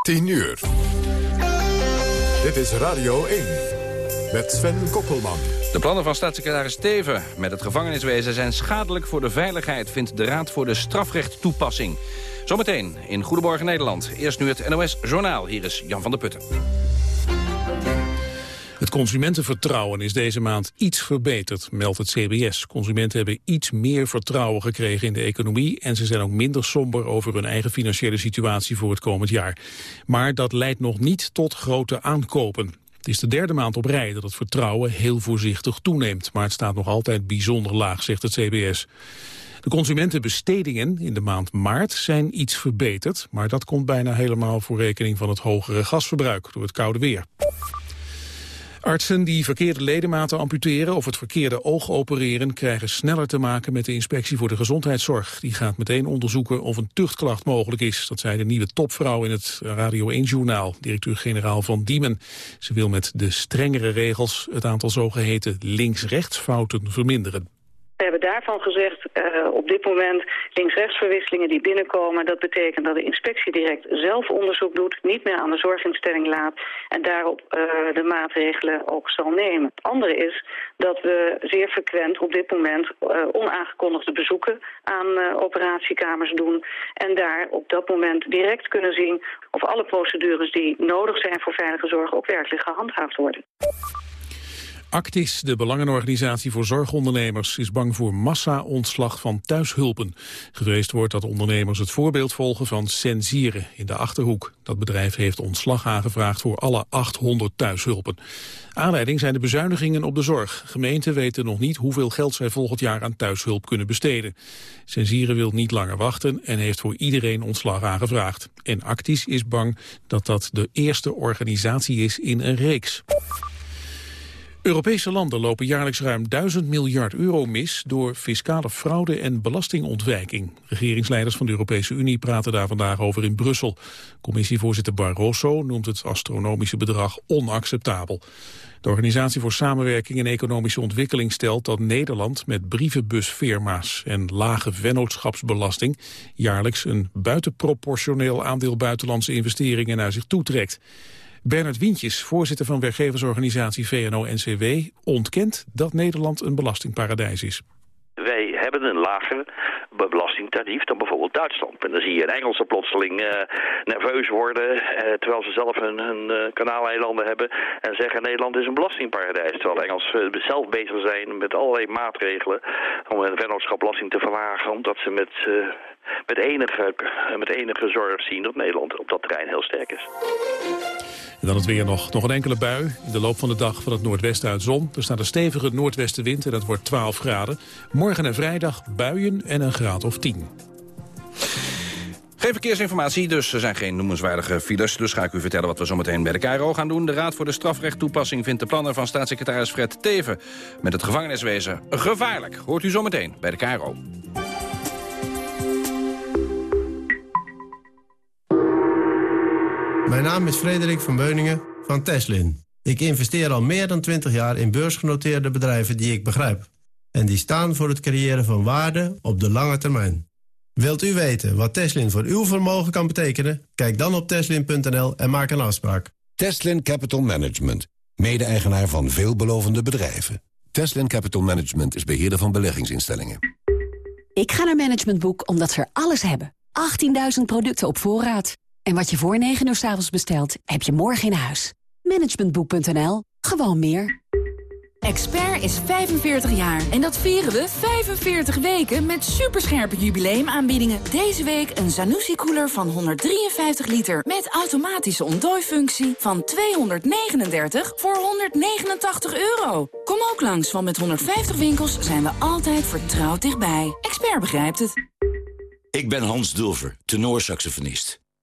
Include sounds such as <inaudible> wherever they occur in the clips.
10 uur. Dit is Radio 1 met Sven Kokkelman. De plannen van staatssecretaris Steven met het gevangeniswezen zijn schadelijk voor de veiligheid, vindt de Raad voor de Strafrechttoepassing. Zometeen in Goedemorgen Nederland. Eerst nu het NOS Journaal. Hier is Jan van der Putten. Consumentenvertrouwen is deze maand iets verbeterd, meldt het CBS. Consumenten hebben iets meer vertrouwen gekregen in de economie... en ze zijn ook minder somber over hun eigen financiële situatie voor het komend jaar. Maar dat leidt nog niet tot grote aankopen. Het is de derde maand op rij dat het vertrouwen heel voorzichtig toeneemt. Maar het staat nog altijd bijzonder laag, zegt het CBS. De consumentenbestedingen in de maand maart zijn iets verbeterd... maar dat komt bijna helemaal voor rekening van het hogere gasverbruik door het koude weer. Artsen die verkeerde ledematen amputeren of het verkeerde oog opereren... krijgen sneller te maken met de inspectie voor de gezondheidszorg. Die gaat meteen onderzoeken of een tuchtklacht mogelijk is. Dat zei de nieuwe topvrouw in het Radio 1-journaal, directeur-generaal van Diemen. Ze wil met de strengere regels het aantal zogeheten links-rechtsfouten verminderen. We hebben daarvan gezegd, uh, op dit moment links-rechtsverwisselingen die binnenkomen... dat betekent dat de inspectie direct zelf onderzoek doet... niet meer aan de zorginstelling laat en daarop uh, de maatregelen ook zal nemen. Het andere is dat we zeer frequent op dit moment uh, onaangekondigde bezoeken... aan operatiekamers doen en daar op dat moment direct kunnen zien... of alle procedures die nodig zijn voor veilige zorg ook werkelijk gehandhaafd worden. Actis, de belangenorganisatie voor zorgondernemers, is bang voor massa-ontslag van thuishulpen. Gevreesd wordt dat ondernemers het voorbeeld volgen van Sensieren in de Achterhoek. Dat bedrijf heeft ontslag aangevraagd voor alle 800 thuishulpen. Aanleiding zijn de bezuinigingen op de zorg. Gemeenten weten nog niet hoeveel geld zij volgend jaar aan thuishulp kunnen besteden. Sensieren wil niet langer wachten en heeft voor iedereen ontslag aangevraagd. En Actis is bang dat dat de eerste organisatie is in een reeks. Europese landen lopen jaarlijks ruim 1000 miljard euro mis door fiscale fraude en belastingontwijking. Regeringsleiders van de Europese Unie praten daar vandaag over in Brussel. Commissievoorzitter Barroso noemt het astronomische bedrag onacceptabel. De Organisatie voor Samenwerking en Economische Ontwikkeling stelt dat Nederland met brievenbusfirma's en lage vennootschapsbelasting jaarlijks een buitenproportioneel aandeel buitenlandse investeringen naar zich toetrekt. Bernard Wientjes, voorzitter van werkgeversorganisatie VNO-NCW, ontkent dat Nederland een belastingparadijs is. Wij hebben een lager belastingtarief dan bijvoorbeeld Duitsland. En dan zie je een Engelse plotseling uh, nerveus worden, uh, terwijl ze zelf hun, hun uh, kanaaleilanden hebben en zeggen Nederland is een belastingparadijs. Terwijl Engelsen zelf bezig zijn met allerlei maatregelen om hun vennootschapbelasting te verlagen, omdat ze met, met, enige, met enige zorg zien dat Nederland op dat terrein heel sterk is. En dan het weer nog. Nog een enkele bui. In de loop van de dag van het noordwesten uit zon. Er staat een stevige noordwestenwind en dat wordt 12 graden. Morgen en vrijdag buien en een graad of 10. Geen verkeersinformatie, dus er zijn geen noemenswaardige files. Dus ga ik u vertellen wat we zometeen bij de KRO gaan doen. De Raad voor de Strafrechttoepassing vindt de plannen van staatssecretaris Fred Teven... met het gevangeniswezen gevaarlijk. Hoort u zometeen bij de KRO. Mijn naam is Frederik van Beuningen van Teslin. Ik investeer al meer dan 20 jaar in beursgenoteerde bedrijven die ik begrijp. En die staan voor het creëren van waarde op de lange termijn. Wilt u weten wat Teslin voor uw vermogen kan betekenen? Kijk dan op teslin.nl en maak een afspraak. Teslin Capital Management, mede-eigenaar van veelbelovende bedrijven. Teslin Capital Management is beheerder van beleggingsinstellingen. Ik ga naar Management Boek omdat ze er alles hebben. 18.000 producten op voorraad. En wat je voor 9 uur s avonds bestelt, heb je morgen in huis. Managementboek.nl. Gewoon meer. Expert is 45 jaar en dat vieren we 45 weken met superscherpe jubileumaanbiedingen. Deze week een Zanussi-koeler van 153 liter met automatische ontdooifunctie van 239 voor 189 euro. Kom ook langs, want met 150 winkels zijn we altijd vertrouwd dichtbij. Expert begrijpt het. Ik ben Hans Dulver, tenorsaxofonist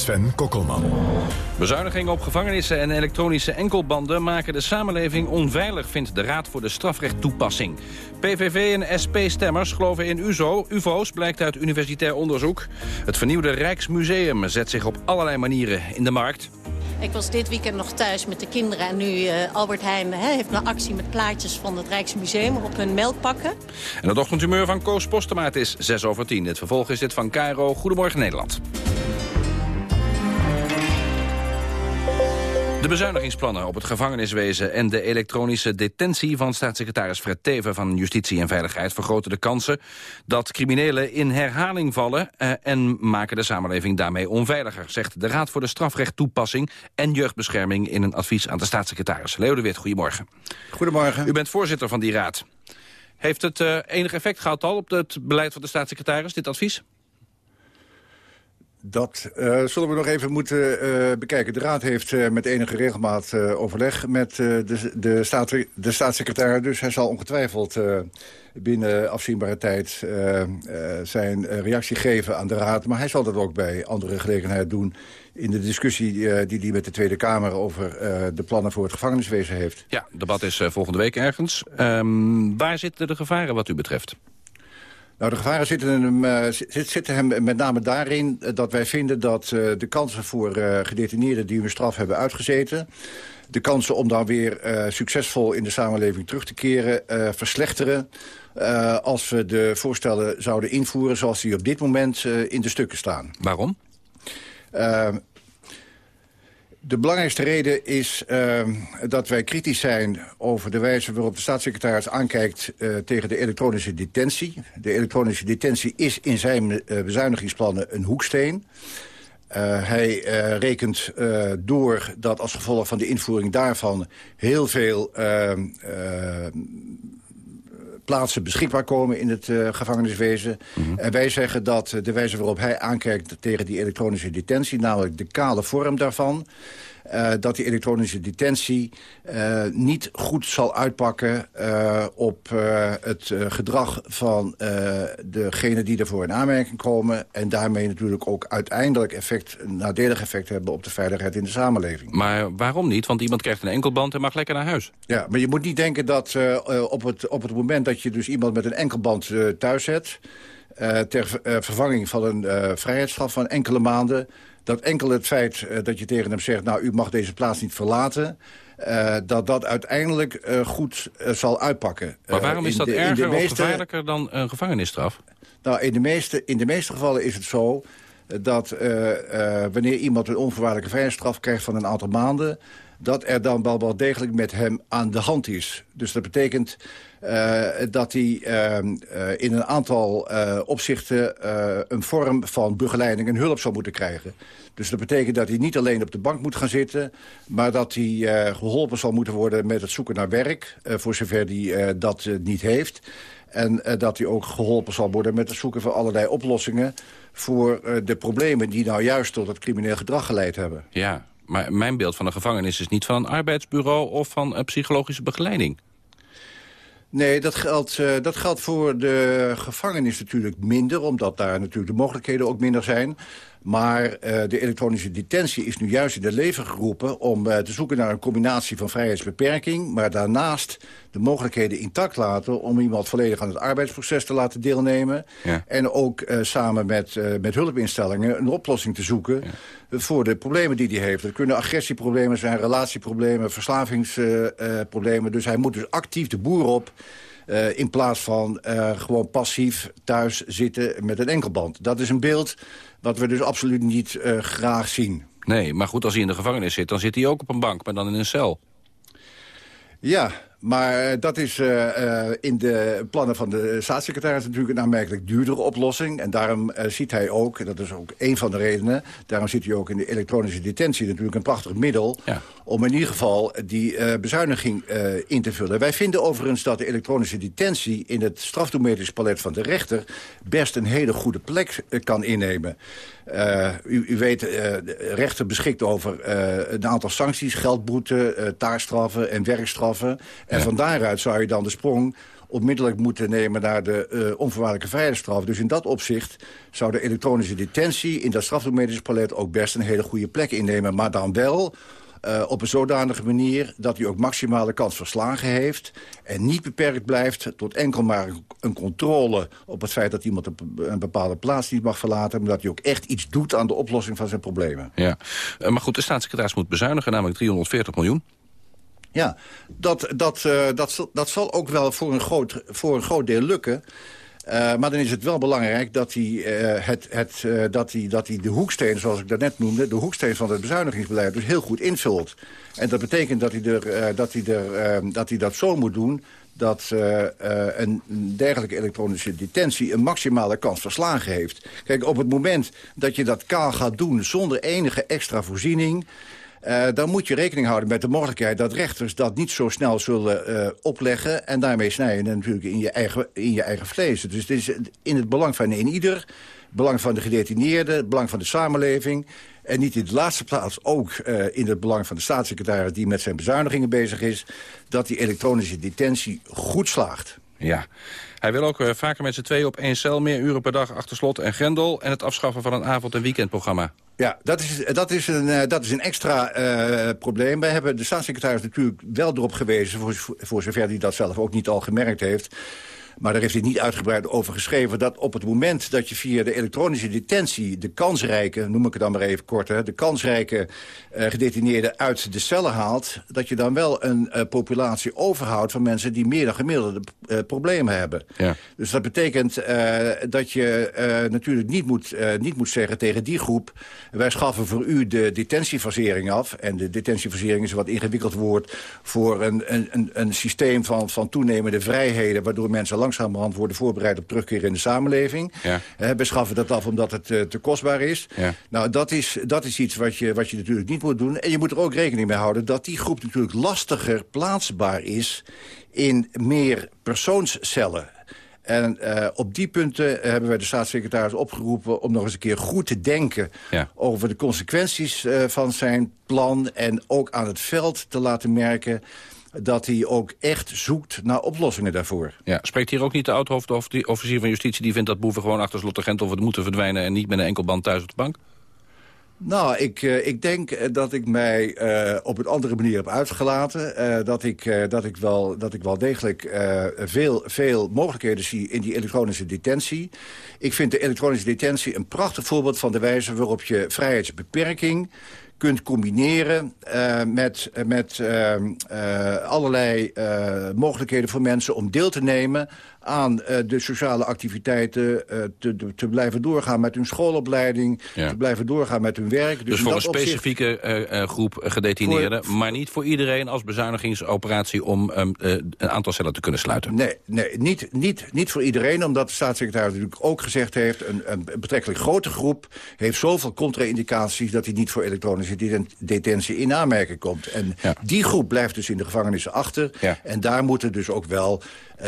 Sven Kokkelman. Bezuinigingen op gevangenissen en elektronische enkelbanden maken de samenleving onveilig, vindt de Raad voor de Strafrechttoepassing. PVV en SP-stemmers geloven in UZO, UVO's, blijkt uit universitair onderzoek. Het vernieuwde Rijksmuseum zet zich op allerlei manieren in de markt. Ik was dit weekend nog thuis met de kinderen en nu uh, Albert Heijn hè, heeft een actie met plaatjes van het Rijksmuseum op hun melkpakken. En het ochtendhumeur van Koos Postema, het is 6 over 10. Het vervolg is dit van Cairo. Goedemorgen Nederland. De bezuinigingsplannen op het gevangeniswezen en de elektronische detentie van staatssecretaris Fred Teven van Justitie en Veiligheid vergroten de kansen dat criminelen in herhaling vallen eh, en maken de samenleving daarmee onveiliger, zegt de Raad voor de Strafrechttoepassing en Jeugdbescherming in een advies aan de staatssecretaris. Leo de Wit, goedemorgen. Goedemorgen. U bent voorzitter van die raad. Heeft het uh, enig effect gehad al op het beleid van de staatssecretaris, dit advies? Dat uh, zullen we nog even moeten uh, bekijken. De Raad heeft uh, met enige regelmaat overleg met de, de, staat, de staatssecretaris. Dus hij zal ongetwijfeld binnen afzienbare tijd zijn reactie geven aan de Raad. Maar hij zal dat ook bij andere gelegenheid doen... in de discussie die hij met de Tweede Kamer over de plannen voor het gevangeniswezen heeft. Ja, debat is volgende week ergens. Um, waar zitten de gevaren wat u betreft? Nou, de gevaren zitten hem, uh, zitten hem met name daarin dat wij vinden dat uh, de kansen voor gedetineerden die hun straf hebben uitgezeten... de kansen om dan weer succesvol in de samenleving terug te keren verslechteren... als we de voorstellen zouden invoeren zoals die op dit moment in de stukken staan. Waarom? De belangrijkste reden is uh, dat wij kritisch zijn over de wijze waarop de staatssecretaris aankijkt uh, tegen de elektronische detentie. De elektronische detentie is in zijn uh, bezuinigingsplannen een hoeksteen. hij rekent door dat als gevolg van de invoering daarvan heel veel ehm, plaatsen beschikbaar komen in het uh, gevangeniswezen. Mm -hmm. En wij zeggen dat de wijze waarop hij aankijkt tegen die elektronische detentie... namelijk de kale vorm daarvan... Uh, dat die elektronische detentie uh, niet goed zal uitpakken uh, op het gedrag van degenen die ervoor in aanmerking komen. En daarmee natuurlijk ook uiteindelijk effect, een nadelig effect hebben op de veiligheid in de samenleving. Maar waarom niet? Want iemand krijgt een enkelband en mag lekker naar huis. Ja, maar je moet niet denken dat op, het, op het moment dat je dus iemand met een enkelband thuis zet... ter vervanging van een vrijheidsstraf van enkele maanden dat enkel het feit uh, dat je tegen hem zegt... nou, u mag deze plaats niet verlaten... Uh, dat dat uiteindelijk uh, goed zal uitpakken. Maar waarom is dat de, erger of gevaarlijker dan een gevangenisstraf? Nou, in de meeste, in de meeste gevallen is het zo dat wanneer iemand een onvoorwaardelijke vrijheidsstraf krijgt van een aantal maanden dat er dan wel wel degelijk met hem aan de hand is. Dus dat betekent uh, dat hij uh, in een aantal uh, opzichten een vorm van begeleiding en hulp zou moeten krijgen. Dus dat betekent dat hij niet alleen op de bank moet gaan zitten... maar dat hij geholpen zal moeten worden met het zoeken naar werk... voor zover hij dat niet heeft. En dat hij ook geholpen zal worden met het zoeken van allerlei oplossingen... voor de problemen die nou juist tot het crimineel gedrag geleid hebben. Ja, maar mijn beeld van een gevangenis is niet van een arbeidsbureau... of van een psychologische begeleiding. Nee, dat geldt, uh, dat geldt voor de gevangenis natuurlijk minder... omdat daar natuurlijk de mogelijkheden ook minder zijn. Maar uh, de elektronische detentie is nu juist in het leven geroepen... om uh, te zoeken naar een combinatie van vrijheidsbeperking... maar daarnaast de mogelijkheden intact laten... om iemand volledig aan het arbeidsproces te laten deelnemen. Ja. En ook uh, samen met, met hulpinstellingen een oplossing te zoeken... Ja. voor de problemen die hij heeft. Dat kunnen agressieproblemen zijn, relatieproblemen, verslavingsproblemen. dus hij moet dus actief de boer op... Uh, in plaats van uh, gewoon passief thuis zitten met een enkelband. Dat is een beeld wat we dus absoluut niet uh, graag zien. Nee, maar goed, als hij in de gevangenis zit... dan zit hij ook op een bank, maar dan in een cel. Ja, maar eh, dat is uh, uh, in de plannen van de staatssecretaris natuurlijk een aanmerkelijk duurdere oplossing. En daarom uh, ziet hij ook, en dat is ook een van de redenen... daarom ziet hij ook in de elektronische detentie natuurlijk een prachtig middel... Ja. om in ieder geval die bezuiniging in te vullen. Wij vinden overigens dat de elektronische detentie... in het strafdometrisch palet van de rechter best een hele goede plek kan innemen. Uh, u, u, weet, uh, de rechter beschikt over uh, een aantal sancties, geldboete, taarstraffen en werkstraffen. En ja. van daaruit zou je dan de sprong onmiddellijk moeten nemen naar de onvoorwaardelijke vrijheidsstraf. Dus in dat opzicht zou de elektronische detentie in dat strafdomedisch palet ook best een hele goede plek innemen. Maar dan wel uh, op een zodanige manier dat hij ook maximale kans verslagen heeft... en niet beperkt blijft tot enkel maar een controle op het feit... dat iemand een bepaalde plaats niet mag verlaten... maar dat hij ook echt iets doet aan de oplossing van zijn problemen. Ja, uh, maar goed, de staatssecretaris moet bezuinigen, namelijk 340 miljoen. Ja, dat, dat, uh, dat, dat zal ook wel voor een groot, voor een groot deel lukken... Uh, maar dan is het wel belangrijk dat hij, uh, het, het, uh, dat, hij, dat hij de hoeksteen, zoals ik daarnet noemde... de hoeksteen van het bezuinigingsbeleid dus heel goed invult. En dat betekent dat hij, er, dat, hij er, dat, hij dat zo moet doen dat een dergelijke elektronische detentie een maximale kans verslagen heeft. Kijk, op het moment dat je dat kaal gaat doen zonder enige extra voorziening... Uh, dan moet je rekening houden met de mogelijkheid dat rechters dat niet zo snel zullen uh, opleggen. En daarmee snijden natuurlijk in je, eigen, in je eigen vlees. Dus het is in het belang van een ieder, belang van de gedetineerde, het belang van de samenleving. En niet in de laatste plaats ook uh, in het belang van de staatssecretaris die met zijn bezuinigingen bezig is. Dat die elektronische detentie goed slaagt. Ja. Hij wil ook uh, vaker met z'n tweeën op één cel, meer uren per dag achter slot en grendel... en het afschaffen van een avond- en weekendprogramma. Ja, dat is, dat is, een, uh, dat is een extra uh, probleem. Wij hebben de staatssecretaris natuurlijk wel erop gewezen... voor, voor zover hij dat zelf ook niet al gemerkt heeft maar daar heeft hij niet uitgebreid over geschreven... dat op het moment dat je via de elektronische detentie... de kansrijke, noem ik het dan maar even kort... Hè, de kansrijke uh, gedetineerden uit de cellen haalt... dat je dan wel een uh, populatie overhoudt van mensen... die meer dan gemiddelde uh, problemen hebben. Ja. Dus dat betekent dat je natuurlijk niet moet, niet moet zeggen tegen die groep... wij schaffen voor u de detentiefasering af. En de detentiefasering is een wat ingewikkeld woord... voor een, een, een systeem van, van toenemende vrijheden... waardoor mensen langzamerhand worden voorbereid op terugkeer in de samenleving. Ja. We schaffen dat af omdat het uh, te kostbaar is. Ja. Nou, dat is, dat is iets wat je, wat je natuurlijk niet moet doen. En je moet er ook rekening mee houden dat die groep natuurlijk lastiger plaatsbaar is in meer persoonscellen. En uh, op die punten hebben wij de staatssecretaris opgeroepen... om nog eens een keer goed te denken ja. over de consequenties uh, van zijn plan... en ook aan het veld te laten merken dat hij ook echt zoekt naar oplossingen daarvoor. Ja, spreekt hier ook niet de oud officier van justitie... die vindt dat boeven gewoon achter slot of het moeten verdwijnen... en niet met een enkelband thuis op de bank? Nou, ik, uh, ik denk dat ik mij uh, op een andere manier heb uitgelaten. Uh, dat, ik, dat, ik wel, dat ik wel degelijk veel, veel mogelijkheden zie in die elektronische detentie. Ik vind de elektronische detentie een prachtig voorbeeld van de wijze waarop je vrijheidsbeperking kunt combineren uh, met, met uh, uh, allerlei mogelijkheden voor mensen om deel te nemen aan uh, de sociale activiteiten uh, te, te, blijven doorgaan met hun schoolopleiding, ja. te blijven doorgaan met hun werk. Dus, dus voor een specifieke opzicht... uh, groep gedetineerden, voor... maar niet voor iedereen als bezuinigingsoperatie om um, een aantal cellen te kunnen sluiten? Nee, nee niet, niet, niet voor iedereen, omdat de staatssecretaris natuurlijk ook gezegd heeft, een, een betrekkelijk grote groep heeft zoveel contra-indicaties dat hij niet voor elektronische detentie in aanmerking komt. En ja. die groep blijft dus in de gevangenissen achter ja. en daar moeten dus ook wel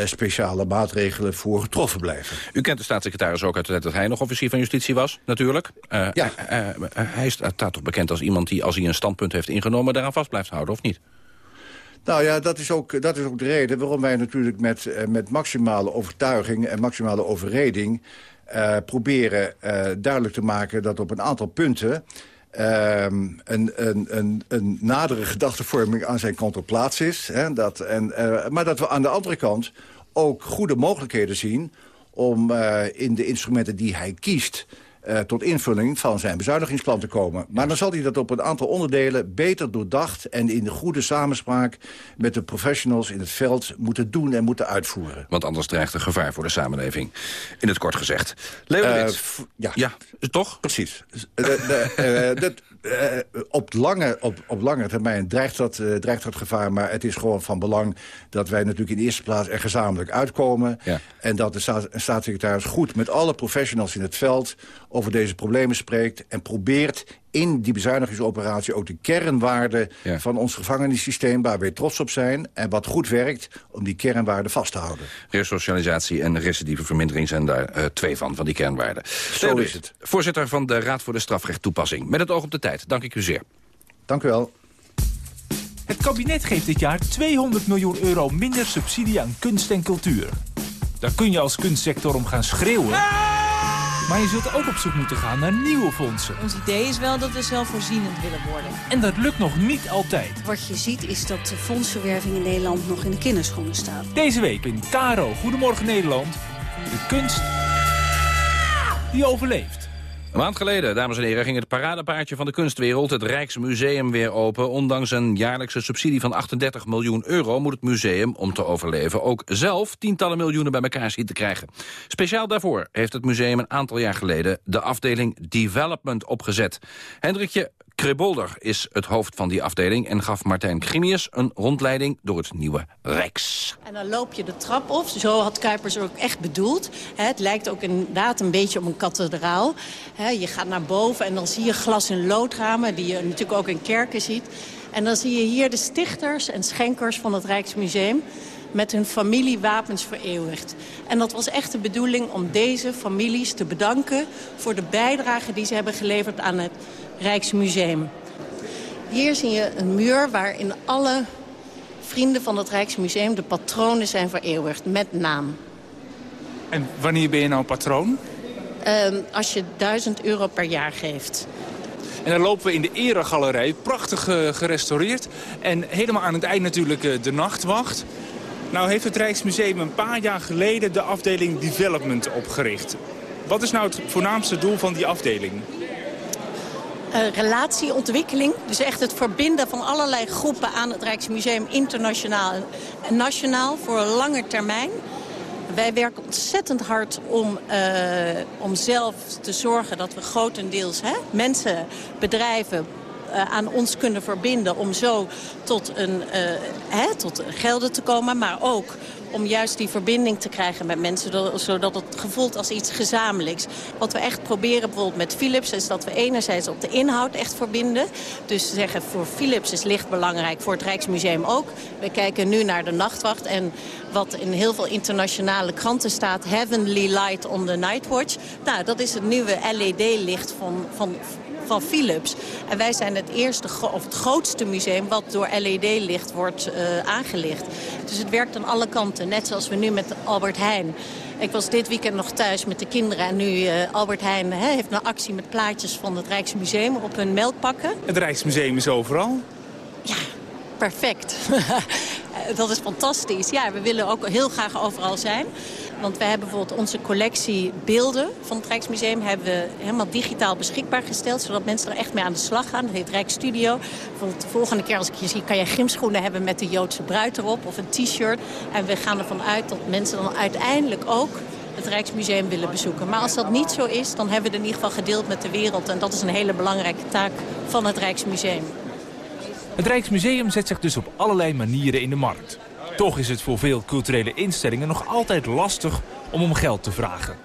speciale maatregelen voor getroffen blijven. U kent de staatssecretaris ook uit de tijd dat hij nog officier van justitie was, natuurlijk. Uh, ja. Uh, uh, hij staat toch bekend als iemand die, als hij een standpunt heeft ingenomen... daaraan vast blijft houden, of niet? Nou ja, dat is ook, dat is ook de reden waarom wij natuurlijk met, met maximale overtuiging... en maximale overreding proberen duidelijk te maken... dat op een aantal punten... Um, een, een, een, een nadere gedachtevorming aan zijn kant op plaats is. Hè, dat, en, uh, maar dat we aan de andere kant ook goede mogelijkheden zien... om uh, in de instrumenten die hij kiest... uh, tot invulling van zijn bezuinigingsplan te komen. Maar dan zal hij dat op een aantal onderdelen beter doordacht... en in de goede samenspraak met de professionals in het veld moeten doen en moeten uitvoeren. Want anders dreigt er gevaar voor de samenleving. In het kort gezegd. Leeuwenwit. Uh, ja. ja, toch? Precies. De, de, dat, uh, op, lange, op, op lange termijn dreigt dat, uh, dreigt dat gevaar. Maar het is gewoon van belang dat wij natuurlijk in de eerste plaats er gezamenlijk uitkomen. Ja. En dat de staats staatssecretaris goed met alle professionals in het veld over deze problemen spreekt. En probeert in die bezuinigingsoperatie ook de kernwaarden Ja. van ons gevangenissysteem... waar wij trots op zijn en wat goed werkt om die kernwaarden vast te houden. Resocialisatie en recidivevermindering zijn daar eh, twee van, van die kernwaarden. Zo is het. Voorzitter van de Raad voor de Strafrechttoepassing. Met het oog op de tijd, dank ik u zeer. Dank u wel. Het kabinet geeft dit jaar 200 miljoen euro minder subsidie aan kunst en cultuur. Daar kun je als kunstsector om gaan schreeuwen. Maar je zult ook op zoek moeten gaan naar nieuwe fondsen. Ons idee is wel dat we zelfvoorzienend willen worden. En dat lukt nog niet altijd. Wat je ziet is dat de fondsenwerving in Nederland nog in de kinderschoenen staat. Deze week in Caro Goedemorgen Nederland. De kunst die overleeft. Een maand geleden, dames en heren, ging het paradepaardje van de kunstwereld, het Rijksmuseum, weer open. Ondanks een jaarlijkse subsidie van 38 miljoen euro moet het museum, om te overleven, ook zelf tientallen miljoenen bij elkaar zien te krijgen. Speciaal daarvoor heeft het museum een aantal jaar geleden de afdeling Development opgezet. Hendrikje Krebolder is het hoofd van die afdeling en gaf Martijn Grimius een rondleiding door het nieuwe Rijks. En dan loop je de trap op. Zo had Kuipers ook echt bedoeld. Het lijkt ook inderdaad een beetje op een kathedraal. Je gaat naar boven en dan zie je glas- en loodramen... die je natuurlijk ook in kerken ziet. En dan zie je hier de stichters en schenkers van het Rijksmuseum... met hun familiewapens vereeuwigd. En dat was echt de bedoeling om deze families te bedanken... voor de bijdrage die ze hebben geleverd aan het Rijksmuseum. Hier zie je een muur waarin alle vrienden van het Rijksmuseum... de patronen zijn vereeuwigd, met naam. En wanneer ben je nou patroon? Ehm, als je 1000 euro per jaar geeft. En dan lopen we in de eregalerij, prachtig eh, gerestaureerd. En helemaal aan het eind natuurlijk eh, de nachtwacht. Nou heeft het Rijksmuseum een paar jaar geleden de afdeling Development opgericht. Wat is nou het voornaamste doel van die afdeling? Eh, relatieontwikkeling, dus echt het verbinden van allerlei groepen aan het Rijksmuseum... internationaal en nationaal voor een lange termijn. Wij werken ontzettend hard om, uh, om zelf te zorgen dat we grotendeels hè, mensen, bedrijven uh, aan ons kunnen verbinden... om zo tot, een, hè, tot gelden te komen, maar ook om juist die verbinding te krijgen met mensen... zodat het gevoelt als iets gezamenlijks. Wat we echt proberen bijvoorbeeld met Philips... is dat we enerzijds op de inhoud echt verbinden. Dus zeggen voor Philips is licht belangrijk, voor het Rijksmuseum ook. We kijken nu naar de nachtwacht en wat in heel veel internationale kranten staat... Heavenly Light on the Night Watch. Nou, dat is het nieuwe LED-licht van, van, van Philips. En wij zijn het eerste of het grootste museum wat door LED-licht wordt uh, aangelicht. Dus het werkt aan alle kanten, net zoals we nu met Albert Heijn. Ik was dit weekend nog thuis met de kinderen en nu uh, Albert Heijn hè, heeft een actie met plaatjes van het Rijksmuseum op hun melkpakken. Het Rijksmuseum is overal? Ja, perfect. <laughs> dat is fantastisch. Ja, we willen ook heel graag overal zijn. Want we hebben bijvoorbeeld onze collectie beelden van het Rijksmuseum... hebben we helemaal digitaal beschikbaar gesteld... zodat mensen er echt mee aan de slag gaan. Dat heet Rijksstudio. Bijvoorbeeld de volgende keer als ik je zie... kan je gymschoenen hebben met de Joodse bruid erop of een t-shirt. En we gaan ervan uit dat mensen dan uiteindelijk ook het Rijksmuseum willen bezoeken. Maar als dat niet zo is, dan hebben we het in ieder geval gedeeld met de wereld. En dat is een hele belangrijke taak van het Rijksmuseum. Het Rijksmuseum zet zich dus op allerlei manieren in de markt. Toch is het voor veel culturele instellingen nog altijd lastig om om geld te vragen.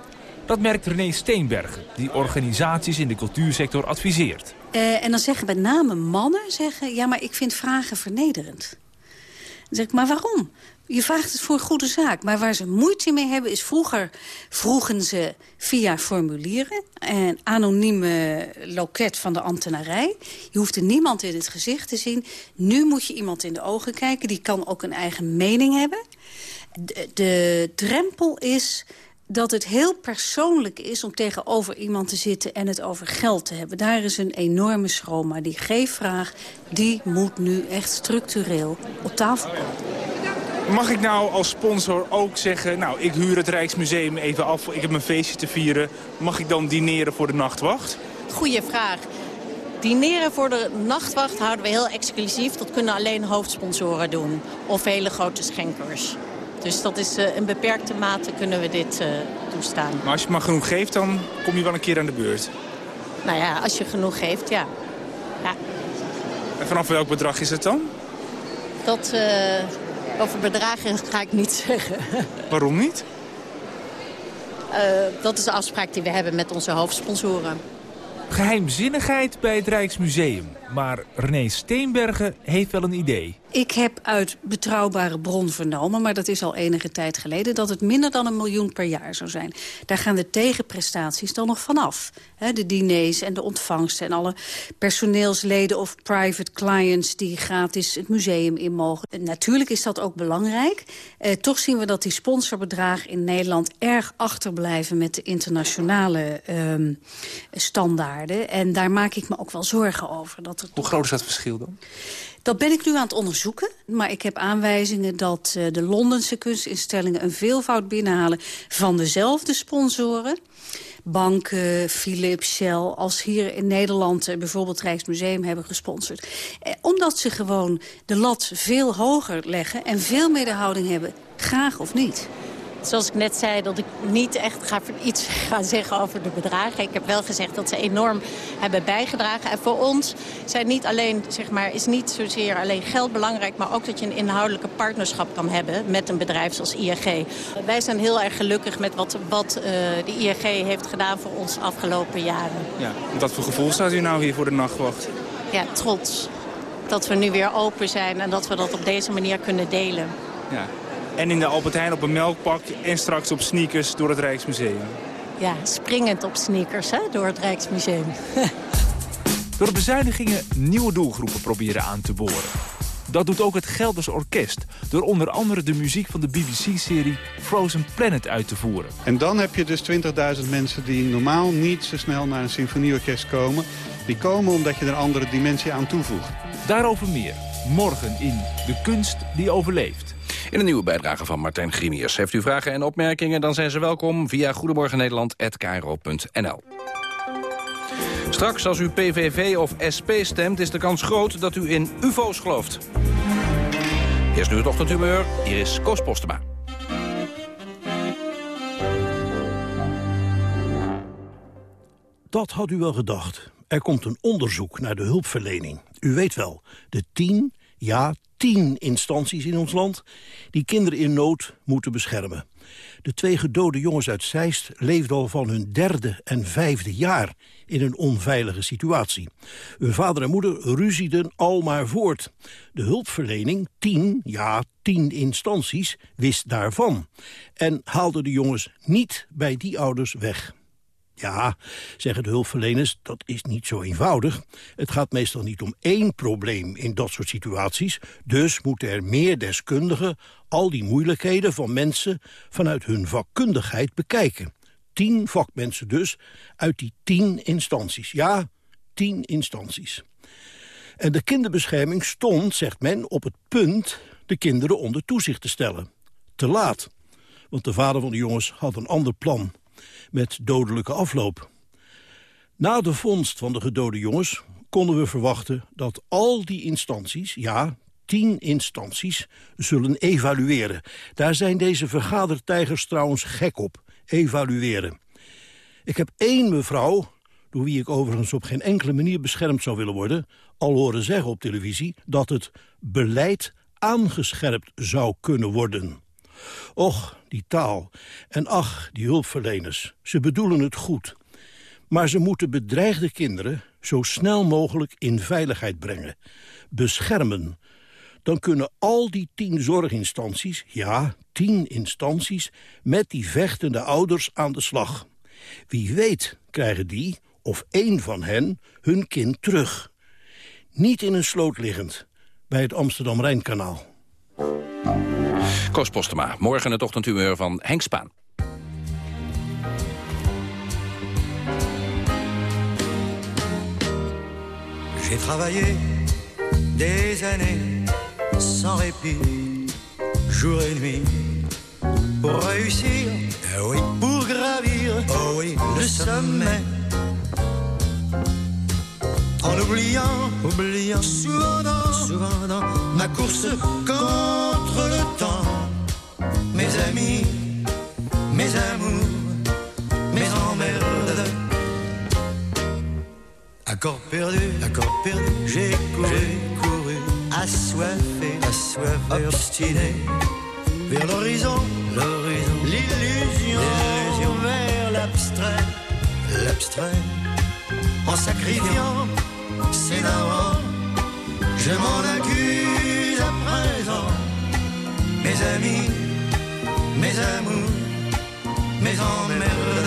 Dat merkt René Steenbergen, die organisaties in de cultuursector adviseert. Uh, en dan zeggen met name mannen, zeggen, ja maar ik vind vragen vernederend. Dan zeg ik, maar waarom? Je vraagt het voor goede zaak. Maar waar ze moeite mee hebben is vroeger vroegen ze via formulieren... een anonieme loket van de ambtenarij. Je hoeft er niemand in het gezicht te zien. Nu moet je iemand in de ogen kijken. Die kan ook een eigen mening hebben. De, de drempel is dat het heel persoonlijk is om tegenover iemand te zitten en het over geld te hebben. Daar is een enorme schroom. Maar die G-vraag, die moet nu echt structureel op tafel komen. Mag ik nou als sponsor ook zeggen, nou, ik huur het Rijksmuseum even af, ik heb een feestje te vieren. Mag ik dan dineren voor de nachtwacht? Goeie vraag. Dineren voor de nachtwacht houden we heel exclusief. Dat kunnen alleen hoofdsponsoren doen. Of hele grote schenkers. Dus dat is uh, in beperkte mate kunnen we dit uh, toestaan. Maar als je maar genoeg geeft, dan kom je wel een keer aan de beurt? Nou ja, als je genoeg geeft, ja. ja. En vanaf welk bedrag is het dan? Dat, uh, over bedragen ga ik niet zeggen. <laughs> Waarom niet? dat is de afspraak die we hebben met onze hoofdsponsoren. Geheimzinnigheid bij het Rijksmuseum. Maar René Steenbergen heeft wel een idee. Ik heb uit betrouwbare bron vernomen, maar dat is al enige tijd geleden... dat het minder dan een miljoen per jaar zou zijn. Daar gaan de tegenprestaties dan nog vanaf. de diners en de ontvangsten en alle personeelsleden of private clients... die gratis het museum in mogen. natuurlijk is dat ook belangrijk. Eh, toch zien we dat die sponsorbedragen in Nederland... erg achterblijven met de internationale eh, standaarden. En daar maak ik me ook wel zorgen over. Dat Hoe groot is dat verschil dan? Dat ben ik nu aan het onderzoeken. Maar ik heb aanwijzingen dat uh, de Londense kunstinstellingen... een veelvoud binnenhalen van dezelfde sponsoren. Banken, Philips, Shell, als hier in Nederland... Uh, bijvoorbeeld Rijksmuseum hebben gesponsord. Eh, omdat ze gewoon de lat veel hoger leggen... en veel meer de houding hebben, graag of niet zoals ik net zei, dat ik niet echt ga iets <laughs> ga zeggen over de bedragen. Ik heb wel gezegd dat ze enorm hebben bijgedragen. En voor ons zijn niet alleen, zeg maar, is niet zozeer alleen geld belangrijk... maar ook dat je een inhoudelijke partnerschap kan hebben met een bedrijf zoals ING. Wij zijn heel erg gelukkig met wat, wat uh, de ING heeft gedaan voor ons afgelopen jaren. Ja, wat voor gevoel staat u nou hier voor de nachtwacht? Ja, trots. Dat we nu weer open zijn en dat we dat op deze manier kunnen delen. Ja. En in de Albert Heijn op een melkpak en straks op sneakers door het Rijksmuseum. Ja, springend op sneakers hè, door het Rijksmuseum. <laughs> door de bezuinigingen nieuwe doelgroepen proberen aan te boren. Dat doet ook het Gelders Orkest. Door onder andere de muziek van de BBC-serie Frozen Planet uit te voeren. En dan heb je dus 20.000 mensen die normaal niet zo snel naar een symfonieorkest komen. Die komen omdat je er een andere dimensie aan toevoegt. Daarover meer. Morgen in De Kunst die Overleeft. In een nieuwe bijdrage van Martijn Grimiers. Heeft u vragen en opmerkingen, dan zijn ze welkom via goedemorgennederland.nl. Straks, als u PVV of SP stemt, is de kans groot dat u in ufo's gelooft. Eerst nu het ochtendhumeur, hier is Koos Postema. Dat had u wel gedacht. Er komt een onderzoek naar de hulpverlening. U weet wel, de 10, ja, tien instanties in ons land die kinderen in nood moeten beschermen. De twee gedode jongens uit Zeist leefden al van hun derde en vijfde jaar in een onveilige situatie. Hun vader en moeder ruzieden al maar voort. De hulpverlening, tien, ja, tien instanties, wist daarvan. En haalde de jongens niet bij die ouders weg. Ja, zeggen de hulpverleners, dat is niet zo eenvoudig. Het gaat meestal niet om één probleem in dat soort situaties. Dus moeten er meer deskundigen al die moeilijkheden van mensen vanuit hun vakkundigheid bekijken. Tien vakmensen dus, uit die tien instanties. Ja, tien instanties. En de kinderbescherming stond, zegt men, op het punt de kinderen onder toezicht te stellen. Te laat, want de vader van de jongens had een ander plan met dodelijke afloop. Na de vondst van de gedode jongens konden we verwachten dat al die instanties, ja, tien instanties, zullen evalueren. Daar zijn deze vergadertijgers trouwens gek op, evalueren. Ik heb één mevrouw, door wie ik overigens op geen enkele manier beschermd zou willen worden, al horen zeggen op televisie dat het beleid aangescherpt zou kunnen worden. Och, die taal. En ach, die hulpverleners. Ze bedoelen het goed. Maar ze moeten bedreigde kinderen zo snel mogelijk in veiligheid brengen. Beschermen. Dan kunnen al die tien zorginstanties, ja, tien instanties... met die vechtende ouders aan de slag. Wie weet krijgen die, of één van hen, hun kind terug. Niet in een sloot liggend, bij het Amsterdam-Rijnkanaal. Koos Postema, morgen het ochtendhumeur van Henk Spaan. J'ai travaillé des années sans répit jour et nuit, pour réussir, eh oui, pour gravir, oh oui, le sommet. En oubliant, oubliant, souvent dans, souvent dans ma course contre le temps, mes amis, mes amours, mes emmerdes. Accord perdu, accord perdu, j'ai couru, couru, assoiffé, assoiffé, obstiné, vers l'horizon, l'horizon, l'illusion, l'illusion, vers l'abstrait, l'abstrait, en sacrifiant, s'énervant, je m'en accuse à présent, mes amis, mes amours, mes emmerdes.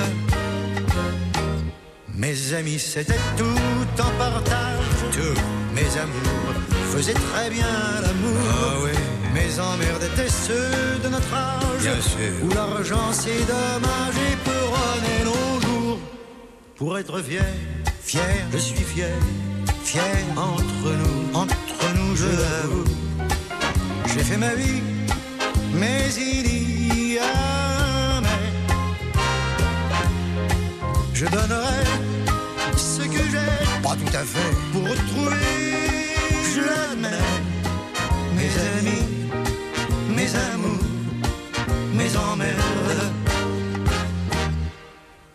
Mes amis, c'était tout en partage. Tout. Mes amours faisaient très bien l'amour. Ah oui. Mes emmerdes étaient ceux de notre âge. Bien sûr. Où l'argent, c'est dommage et peut nos jours. Pour être fier, fier, je suis fier. Fier entre nous, entre nous, je l'avoue. J'ai fait ma vie, mais il y a mais. Je donnerai ce que j'ai, pas tout à fait, pour retrouver, je l'admets, mes amis, mes amours, mes emmerdes.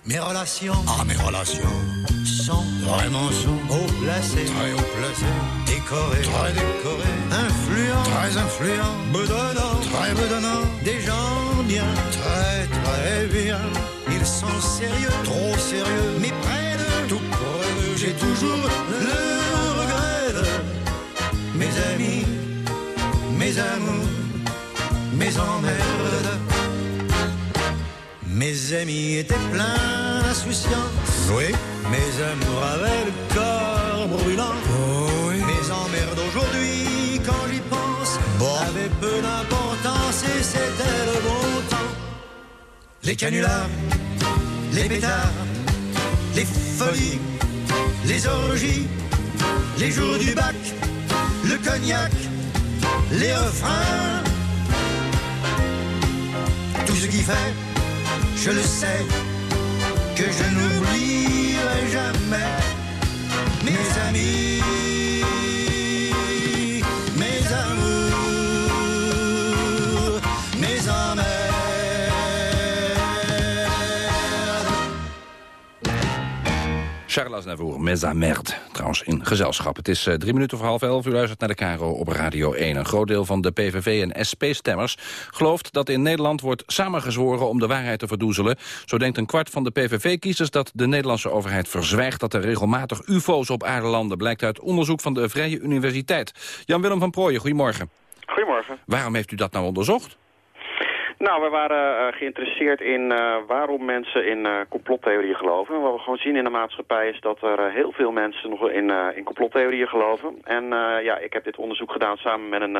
Mes relations, Ah, mes relations. sont Vraiment sont. haut placées, Très haut placé. décorées, Très décoré. influents, Très influent. bedonnants, Très bedonnant. des gens bien, très très bien. Ils sont sérieux, trop sérieux, mais près de tout près j'ai toujours le regret de mes amis, mes amours, mes emmerdes. Mes amis étaient pleins d'insouciance. Oui. Mes amours avaient le corps brûlant. Oh oui. Mes emmerdes aujourd'hui, quand j'y pense, avaient peu d'importance et c'était le bon temps. Les canulars, les pétards, les folies, les orgies, les jours du bac, le cognac, les refrains. Tout ce qui fait, je le sais, que je n'oublierai jamais mes amis, Charles Aznavour, Meza Merd, trouwens in gezelschap. Het is eh, drie minuten voor half elf. U luistert naar de Caro op Radio 1. Een groot deel van de PVV- en SP-stemmers gelooft dat in Nederland wordt samengezworen om de waarheid te verdoezelen. Zo denkt een kwart van de PVV-kiezers dat de Nederlandse overheid verzwijgt dat er regelmatig ufo's op aarde landen. Blijkt uit onderzoek van de Vrije Universiteit. Jan-Willem van Prooijen, goedemorgen. Goedemorgen. Waarom heeft u dat nou onderzocht? Nou, we waren eh, geïnteresseerd in eh, waarom mensen in eh, complottheorieën geloven. En wat we gewoon zien in de maatschappij is dat er heel veel mensen nog in, in complottheorieën geloven. En ja, ik heb dit onderzoek gedaan samen met een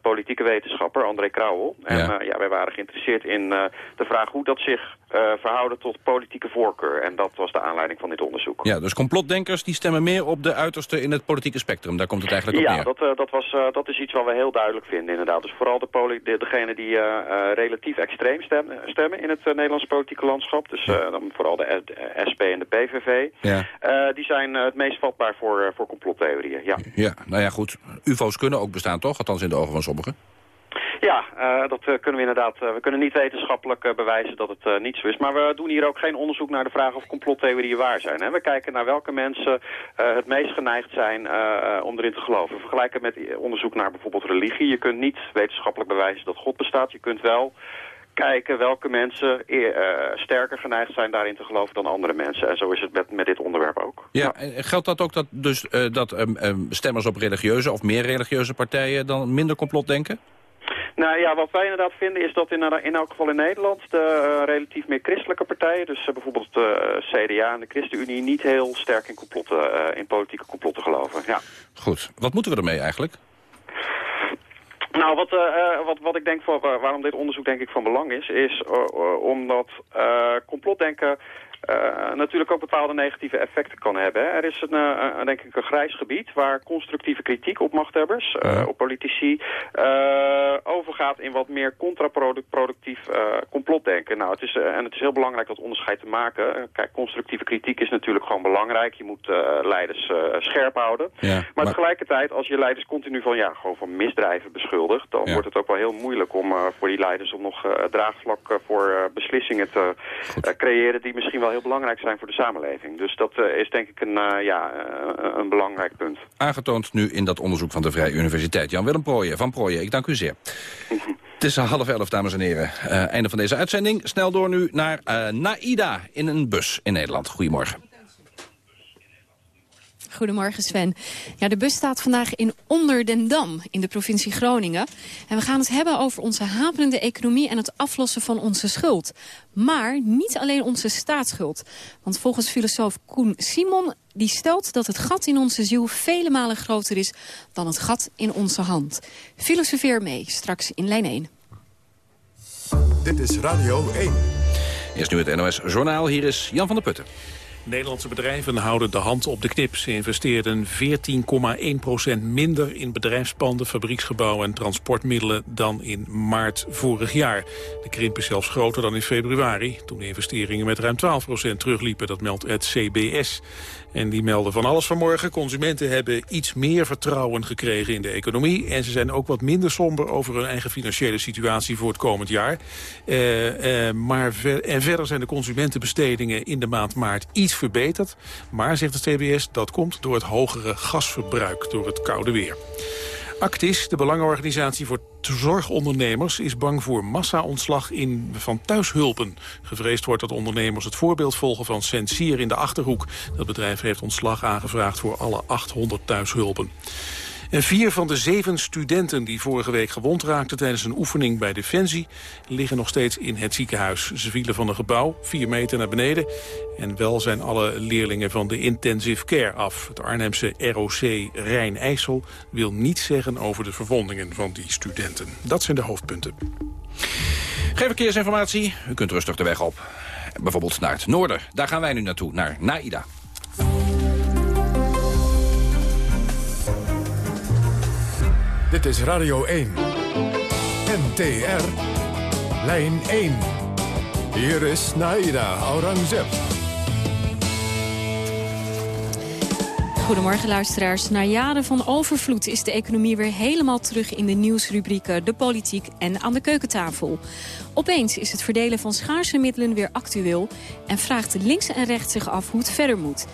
politieke wetenschapper, André Krauwel. En Ja. ja. ja, wij waren geïnteresseerd in de vraag hoe dat zich verhouden tot politieke voorkeur. En dat was de aanleiding van dit onderzoek. Ja, dus complotdenkers die stemmen meer op de uiterste in het politieke spectrum. Daar komt het eigenlijk op Ja, neer. dat, eh, dat, was, dat is iets wat we heel duidelijk vinden inderdaad. Dus vooral de poli de, degenen die eh, eh, relatief extreem stemmen, stemmen in het eh, Nederlandse politieke landschap. Dus eh, dan vooral de, SP en de PVV. Ja. eh, die zijn eh, het meest vatbaar voor, eh, voor complottheorieën, ja. Ja, nou ja, goed. UFO's kunnen ook bestaan, toch? Althans in de ogen van sommigen. Ja, eh, dat eh, kunnen we inderdaad. eh, we kunnen niet wetenschappelijk bewijzen dat het niet zo is. Maar we doen hier ook geen onderzoek naar de vraag of complottheorieën waar zijn. Hè. We kijken naar welke mensen het meest geneigd zijn om erin te geloven. Vergelijken met onderzoek naar bijvoorbeeld religie. Je kunt niet wetenschappelijk bewijzen dat God bestaat. Je kunt wel kijken welke mensen sterker geneigd zijn daarin te geloven dan andere mensen. En zo is het met, met dit onderwerp ook. Ja, en geldt dat ook dat, dus, dat ehm, ehm, stemmers op religieuze of meer religieuze partijen dan minder complot denken? Nou ja, wat wij inderdaad vinden is dat in, in elk geval in Nederland de eh, relatief meer christelijke partijen, dus eh, bijvoorbeeld de CDA en de ChristenUnie, niet heel sterk in complotten, eh, in politieke complotten geloven. Ja. Goed, wat moeten we ermee eigenlijk? Nou, wat, eh, eh, wat, wat ik denk voor, eh, waarom dit onderzoek denk ik van belang is, is eh, eh, omdat eh, complotdenken uh, natuurlijk ook bepaalde negatieve effecten kan hebben. Hè. Er is een, uh, denk ik een grijs gebied waar constructieve kritiek op machthebbers, uh, op politici, overgaat in wat meer contraproductief complotdenken. Nou, het is, en het is heel belangrijk dat onderscheid te maken. Kijk, constructieve kritiek is natuurlijk gewoon belangrijk. Je moet leiders scherp houden. Ja, maar, tegelijkertijd, als je leiders continu van, ja, gewoon van misdrijven beschuldigt, dan wordt het ook wel heel moeilijk om voor die leiders om nog draagvlak voor beslissingen te creëren die misschien wel heel belangrijk zijn voor de samenleving. Dus dat uh, is denk ik een, uh, ja, uh, een belangrijk punt. Aangetoond nu in dat onderzoek van de Vrije Universiteit. Jan-Willem Prooijen van Prooijen, ik dank u zeer. <laughs> Het is half elf, dames en heren. einde van deze uitzending. Snel door nu naar Naida in een bus in Nederland. Goedemorgen. Goedemorgen Sven. Ja, de bus staat vandaag in Onderdendam in de provincie Groningen. En we gaan het hebben over onze haperende economie en het aflossen van onze schuld. Maar niet alleen onze staatsschuld. Want volgens filosoof Koen Simon die stelt dat het gat in onze ziel vele malen groter is dan het gat in onze hand. Filosofeer mee, straks in lijn 1. Dit is Radio 1. Eerst nu het NOS Journaal. Hier is Jan van der Putten. Nederlandse bedrijven houden de hand op de knip. Ze investeerden 14,1% minder in bedrijfspanden, fabrieksgebouwen en transportmiddelen dan in maart vorig jaar. De krimp is zelfs groter dan in februari, toen de investeringen met ruim 12% terugliepen. Dat meldt het CBS. En die melden van alles vanmorgen. Consumenten hebben iets meer vertrouwen gekregen in de economie. En ze zijn ook wat minder somber over hun eigen financiële situatie voor het komend jaar. Uh, uh, maar en verder zijn de consumentenbestedingen in de maand maart iets verbeterd. Maar, zegt het CBS, dat komt door het hogere gasverbruik, door het koude weer. Actis, de belangenorganisatie voor zorgondernemers... is bang voor massa-ontslag van thuishulpen. Gevreesd wordt dat ondernemers het voorbeeld volgen van Sensier in de Achterhoek. Dat bedrijf heeft ontslag aangevraagd voor alle 800 thuishulpen. En vier van de zeven studenten die vorige week gewond raakten... tijdens een oefening bij Defensie liggen nog steeds in het ziekenhuis. Ze vielen van een gebouw, vier meter naar beneden. En wel zijn alle leerlingen van de intensive care af. Het Arnhemse ROC Rijn-IJssel wil niets zeggen over de verwondingen van die studenten. Dat zijn de hoofdpunten. Geen verkeersinformatie. U kunt rustig de weg op. Bijvoorbeeld naar het noorden. Daar gaan wij nu naartoe, naar Naida. Dit is Radio 1. NTR. Lijn 1. Hier is Naida Aurangzeb. Goedemorgen luisteraars. Na jaren van overvloed is de economie weer helemaal terug in de nieuwsrubrieken, de politiek en aan de keukentafel. Opeens is het verdelen van schaarse middelen weer actueel en vraagt links en rechts zich af hoe het verder moet.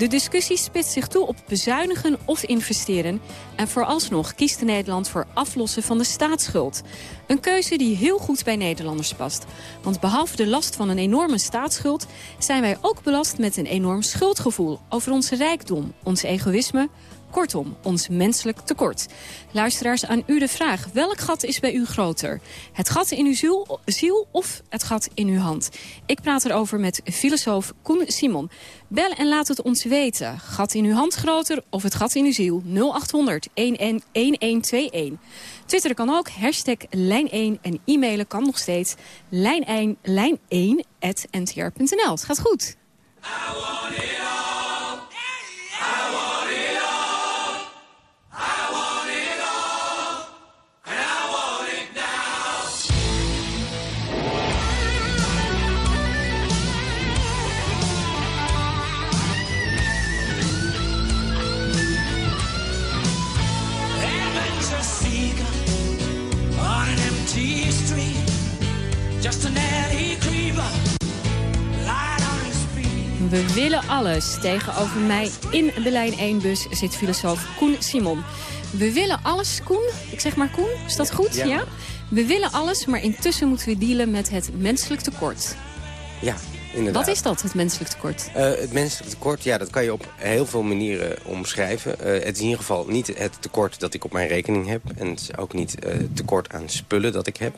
De discussie spitst zich toe op bezuinigen of investeren. En vooralsnog kiest Nederland voor aflossen van de staatsschuld. Een keuze die heel goed bij Nederlanders past. Want behalve de last van een enorme staatsschuld... zijn wij ook belast met een enorm schuldgevoel... over onze rijkdom, ons egoïsme, Kortom, ons menselijk tekort. Luisteraars, aan u de vraag. Welk gat is bij u groter? Het gat in uw ziel, of het gat in uw hand? Ik praat erover met filosoof Koen Simon. Bel en laat het ons weten. Gat in uw hand groter of het gat in uw ziel? 0800 1121. Twitter kan ook, hashtag lijn1 en e-mailen kan nog steeds lijn1, lijn1 at ntr.nl. Het gaat goed. We willen alles. Tegenover mij in de lijn 1-bus zit filosoof Koen Simon. We willen alles, Koen. Ik zeg maar Koen, is dat goed? Ja. We willen alles, maar intussen moeten we dealen met het menselijk tekort. Ja, Inderdaad. Wat is dat, het menselijk tekort? Uh, het menselijk tekort, ja, dat kan je op heel veel manieren omschrijven. Uh, het is in ieder geval niet het tekort dat ik op mijn rekening heb. En het is ook niet uh, tekort aan spullen dat ik heb.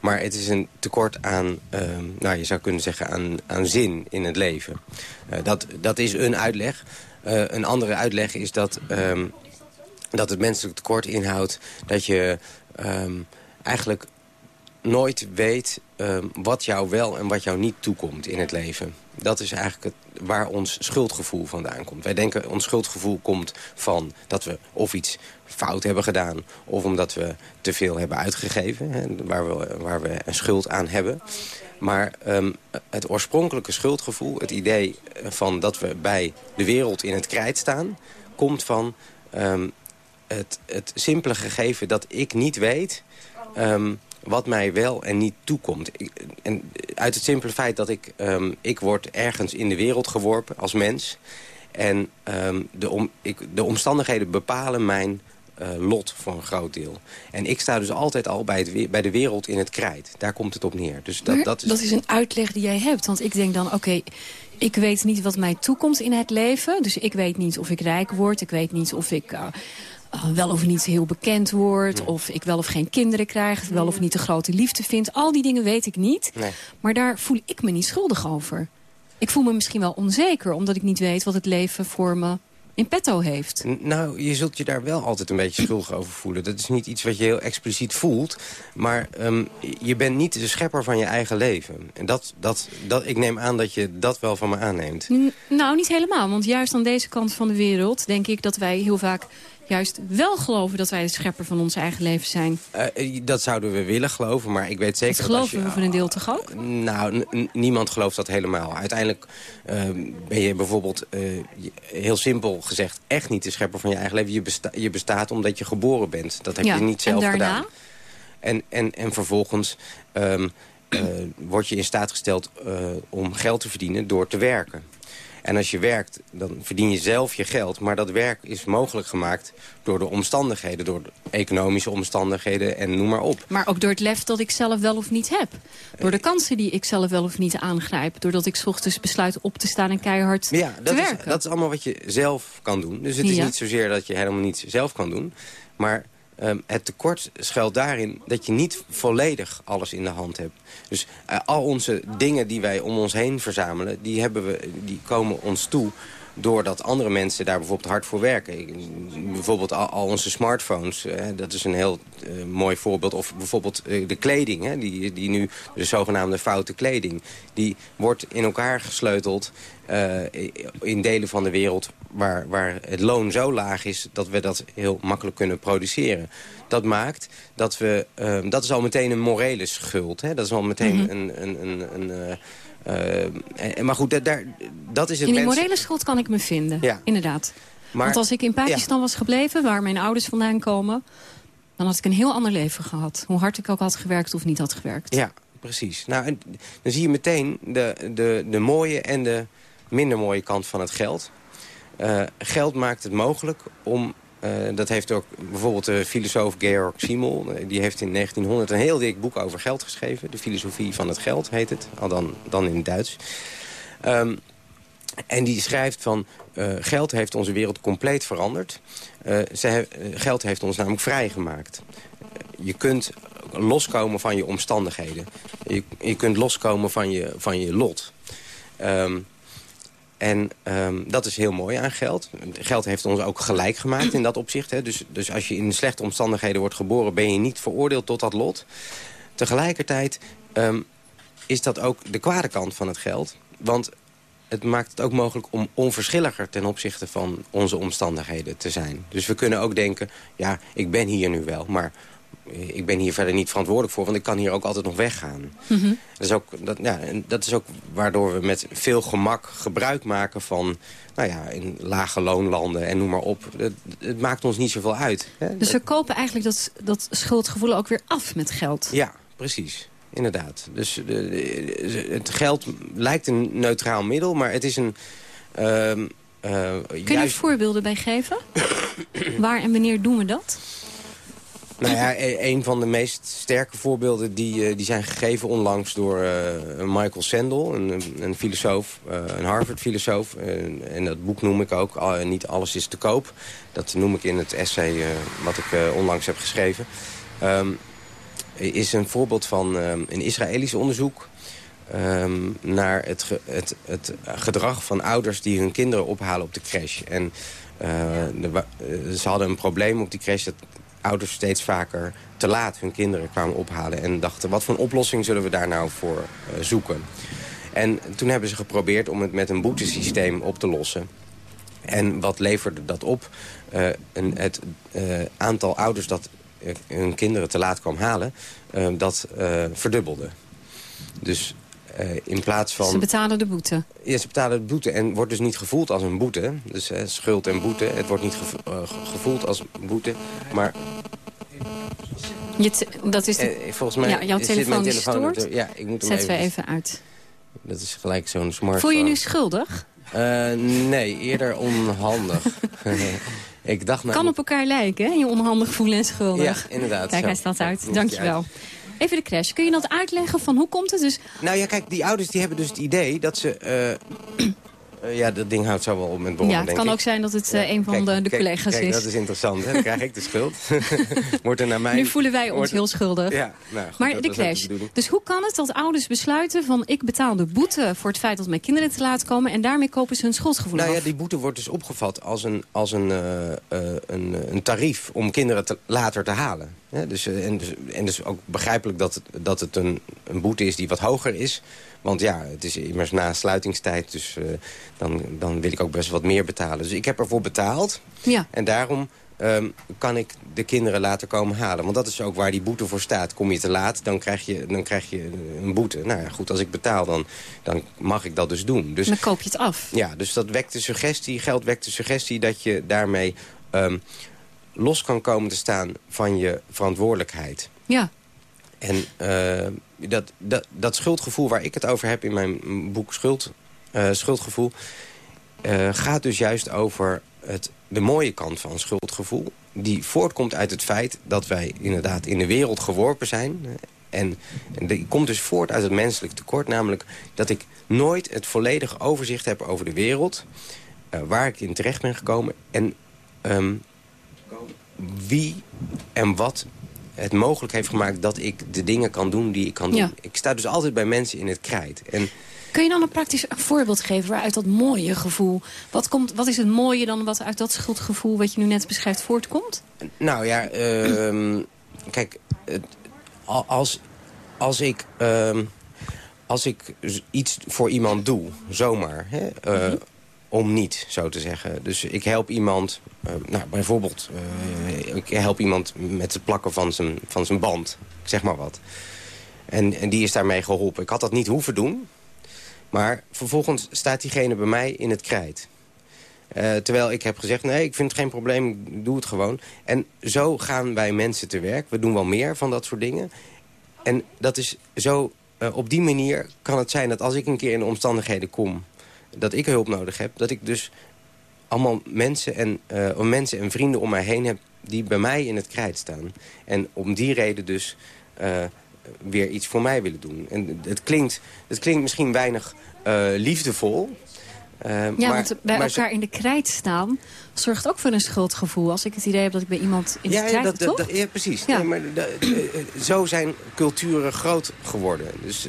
Maar het is een tekort aan, ehm, nou, je zou kunnen zeggen, aan, aan zin in het leven. dat, dat is een uitleg. een andere uitleg is dat, um, dat het menselijk tekort inhoudt dat je um, eigenlijk nooit weet ehm, wat jou wel en wat jou niet toekomt in het leven. Dat is eigenlijk het, waar ons schuldgevoel vandaan komt. Wij denken ons schuldgevoel komt van dat we of iets fout hebben gedaan... of omdat we te veel hebben uitgegeven, hè, waar, we, waar we een schuld aan hebben. Maar um, het oorspronkelijke schuldgevoel, het idee van dat we bij de wereld in het krijt staan... komt van um, het, het simpele gegeven dat ik niet weet... wat mij wel en niet toekomt. en uit het simpele feit dat ik, um, ik word ergens in de wereld geworpen als mens... en um, de, om, ik, de omstandigheden bepalen mijn uh, lot voor een groot deel. En ik sta dus altijd al bij, het, bij de wereld in het krijt. Daar komt het op neer. Dus dat, dat, is... dat is een uitleg die jij hebt. Want ik denk dan, oké, okay, ik weet niet wat mij toekomt in het leven. Dus ik weet niet of ik rijk word. Ik weet niet of ik... Uh, uh, wel of niet heel bekend word. Hmm. Of ik wel of geen kinderen krijg. Wel of niet de grote liefde vind. Al die dingen weet ik niet. Nee. Maar daar voel ik me niet schuldig over. Ik voel me misschien wel onzeker. Omdat ik niet weet wat het leven voor me in petto heeft. Nou, je zult je daar wel altijd een beetje schuldig over voelen. Dat is niet iets wat je heel expliciet voelt. Maar um, je bent niet de schepper van je eigen leven. En dat, dat, dat, ik neem aan dat je dat wel van me aanneemt. N nou, niet helemaal. Want juist aan deze kant van de wereld... denk ik dat wij heel vaak juist wel geloven dat wij de schepper van ons eigen leven zijn. Uh, dat zouden we willen geloven, maar ik weet zeker... Dat geloven je, we voor een deel toch ook? Nou, niemand gelooft dat helemaal. Uiteindelijk uh, ben je bijvoorbeeld, uh, heel simpel gezegd... echt niet de schepper van je eigen leven. Je, besta je bestaat omdat je geboren bent. Dat heb ja, je niet zelf en daarna? gedaan. En, en, en vervolgens um, word je in staat gesteld om geld te verdienen door te werken. En als je werkt, dan verdien je zelf je geld. Maar dat werk is mogelijk gemaakt door de omstandigheden. Door de economische omstandigheden en noem maar op. Maar ook door het lef dat ik zelf wel of niet heb. Door de kansen die ik zelf wel of niet aangrijp. Doordat ik 's ochtends besluit op te staan en keihard ja, te dat werken. Is, dat is allemaal wat je zelf kan doen. Dus het is Ja. niet zozeer dat je helemaal niets zelf kan doen. Maar um, het tekort schuilt daarin dat je niet volledig alles in de hand hebt. Dus uh, al onze dingen die wij om ons heen verzamelen... die, hebben we, die komen ons toe doordat andere mensen daar bijvoorbeeld hard voor werken. Ik- Bijvoorbeeld al, al onze smartphones, eh, dat is een heel eh, mooi voorbeeld. Of bijvoorbeeld eh, de kleding, hè, die, die nu de zogenaamde foute kleding... die wordt in elkaar gesleuteld in delen van de wereld... Waar, waar het loon zo laag is dat we dat heel makkelijk kunnen produceren. Dat maakt dat we... dat is al meteen een morele schuld. Hè? Dat is al meteen Mhm. een... een, een, een en- maar goed, dat, daar, dat is het In die morele schuld kan ik me vinden, Ja. inderdaad. Maar- Want als ik in Pakistan was gebleven, waar mijn ouders vandaan komen... dan had ik een heel ander leven gehad. Hoe hard ik ook had gewerkt of niet had gewerkt. Ja, precies. Nou, en dan zie je meteen de, de, de mooie en de minder mooie kant van het geld. Eh, geld maakt het mogelijk om... eh, dat heeft ook bijvoorbeeld de filosoof Georg Simmel. eh, die heeft in 1900 een heel dik boek over geld geschreven. De filosofie van het geld heet het. Al dan, dan in het Duits. Ehm, en die schrijft van... eh, geld heeft onze wereld compleet veranderd. Geld heeft ons namelijk vrijgemaakt. je kunt loskomen van je omstandigheden. Je, je kunt loskomen van je, van je lot. Ehm, en ehm, dat is heel mooi aan geld. Geld heeft ons ook gelijk gemaakt in dat opzicht. Hè. Dus, dus als je in slechte omstandigheden wordt geboren... ben je niet veroordeeld tot dat lot. Tegelijkertijd ehm, is dat ook de kwade kant van het geld. Want het maakt het ook mogelijk om onverschilliger ten opzichte van onze omstandigheden te zijn. Dus we kunnen ook denken, ja, ik ben hier nu wel, maar ik ben hier verder niet verantwoordelijk voor, want ik kan hier ook altijd nog weggaan. Mhm. Dat is ook, dat, ja, en dat is ook waardoor we met veel gemak gebruik maken van... nou ja, in lage loonlanden en noem maar op. Het, het maakt ons niet zoveel uit. Hè? Dus we kopen eigenlijk dat, dat schuldgevoel ook weer af met geld. Ja, precies. Inderdaad. Dus de, de- het geld lijkt een neutraal middel, maar het is een... ehm, eh, Kun je er juist, voorbeelden bij geven? <coughs> Waar en wanneer doen we dat? Nou ja, e- een van de meest sterke voorbeelden die, eh, die zijn gegeven onlangs door eh, Michael Sandel, een, een filosoof, eh, een Harvard-filosoof. En dat boek noem ik ook, Niet alles is te koop. Dat noem ik in het essay wat ik onlangs heb geschreven. Ehm, is een voorbeeld van ehm, een Israëlisch onderzoek... ehm, naar het, het, het gedrag van ouders die hun kinderen ophalen op de crash. En de ze hadden een probleem op die crash. Dat ouders steeds vaker te laat hun kinderen kwamen ophalen... en dachten, wat voor een oplossing zullen we daar nou voor eh, zoeken? En toen hebben ze geprobeerd om het met een boetesysteem op te lossen. En wat leverde dat op? Uh, een, het uh, aantal ouders dat hun kinderen te laat kwam halen, dat verdubbelde. Dus in plaats van... Ze betalen de boete? Ja, ze betalen de boete en wordt dus niet gevoeld als een boete. Dus schuld en boete. Het wordt niet gevoeld als boete, maar je dat is de, eh, volgens mij ja, jouw telefoon, is stoort. Ja, ik moet hem Zetten even, we even uit. Dat is gelijk zo'n smartphone. Voel je nu schuldig? Nee, eerder onhandig. <laughs> ik dacht nou... Kan op elkaar lijken, hè? Je onhandig voelen en schuldig. Ja, inderdaad. Kijk, zo. hij staat uit. Dankjewel. Even de crash. Kun je dat uitleggen van hoe komt het dus... Nou ja, kijk, die ouders die hebben dus het idee dat ze... Uh, uh, ja, dat ding houdt zo wel op met borrelen, Ja, het kan ik. ook zijn dat het uh, een van kijk, de, de kijk, collega's kijk, is. dat is interessant, hè? Dan krijg ik de schuld. <laughs> Wordt er naar mij... Nu voelen wij ons wordt- heel schuldig. Ja, nou, goed, maar de bedoeling. dus hoe kan het dat ouders besluiten van... ik betaal de boete voor het feit dat mijn kinderen te laat komen... en daarmee kopen ze hun schuldgevoel Nou ja, die boete wordt dus opgevat als een, als een, eh, eh, een, een tarief om kinderen te, later te halen. Ja, dus, eh, en, dus, en dus ook begrijpelijk dat het, dat het een, een boete is die wat hoger is. Want ja, het is immers na sluitingstijd, dus eh, dan, dan wil ik ook best wat meer betalen. Dus ik heb ervoor betaald Ja. en daarom ehm, kan ik de kinderen later komen halen. Want dat is ook waar die boete voor staat. Kom je te laat, dan krijg je, dan krijg je een boete. Nou ja, goed, als ik betaal, dan, dan mag ik dat dus doen. Dus Dan koop je het af. ja, dus dat wekt de suggestie, geld wekt de suggestie dat je daarmee ehm, los kan komen te staan van je verantwoordelijkheid. Ja. En eh, dat, dat, dat schuldgevoel waar ik het over heb in mijn boek Schuld, eh, Schuldgevoel... eh, gaat dus juist over het, de mooie kant van schuldgevoel. Die voortkomt uit het feit dat wij inderdaad in de wereld geworpen zijn. En, die komt dus voort uit het menselijk tekort. Namelijk dat ik nooit het volledige overzicht heb over de wereld. eh, waar ik in terecht ben gekomen. En ehm, wie en wat het mogelijk heeft gemaakt dat ik de dingen kan doen die ik kan doen. Ja. Ik sta dus altijd bij mensen in het krijt. En Kun je dan een praktisch voorbeeld geven waaruit dat mooie gevoel... Wat, komt, wat is het mooie dan wat uit dat schuldgevoel wat je nu net beschrijft voortkomt? Nou ja, ehm, kijk, als, als ik... ehm, als ik iets voor iemand doe, zomaar, hè, eh, om niet, zo te zeggen. Dus ik help iemand, eh, nou, bijvoorbeeld, eh, ik help iemand met het plakken van zijn, van zijn band, ik zeg maar wat. En, en die is daarmee geholpen. Ik had dat niet hoeven doen, maar vervolgens staat diegene bij mij in het krijt. Eh, terwijl ik heb gezegd, nee, ik vind het geen probleem, ik doe het gewoon. En zo gaan wij mensen te werk. We doen wel meer van dat soort dingen. En dat is zo, op die manier kan het zijn dat als ik een keer in de omstandigheden kom... dat ik hulp nodig heb, dat ik dus allemaal mensen en, eh, mensen en vrienden om mij heen heb... die bij mij in het krijt staan. En om die reden dus eh, weer iets voor mij willen doen. En het klinkt, het klinkt misschien weinig eh, liefdevol... Ja, maar, want bij maar elkaar in de krijt staan zorgt ook voor een schuldgevoel. Als ik het idee heb dat ik bij iemand in de ja, ja, krijt dat, toch? dat, ja, precies. Ja. Nee, maar zo zijn culturen groot geworden. Dus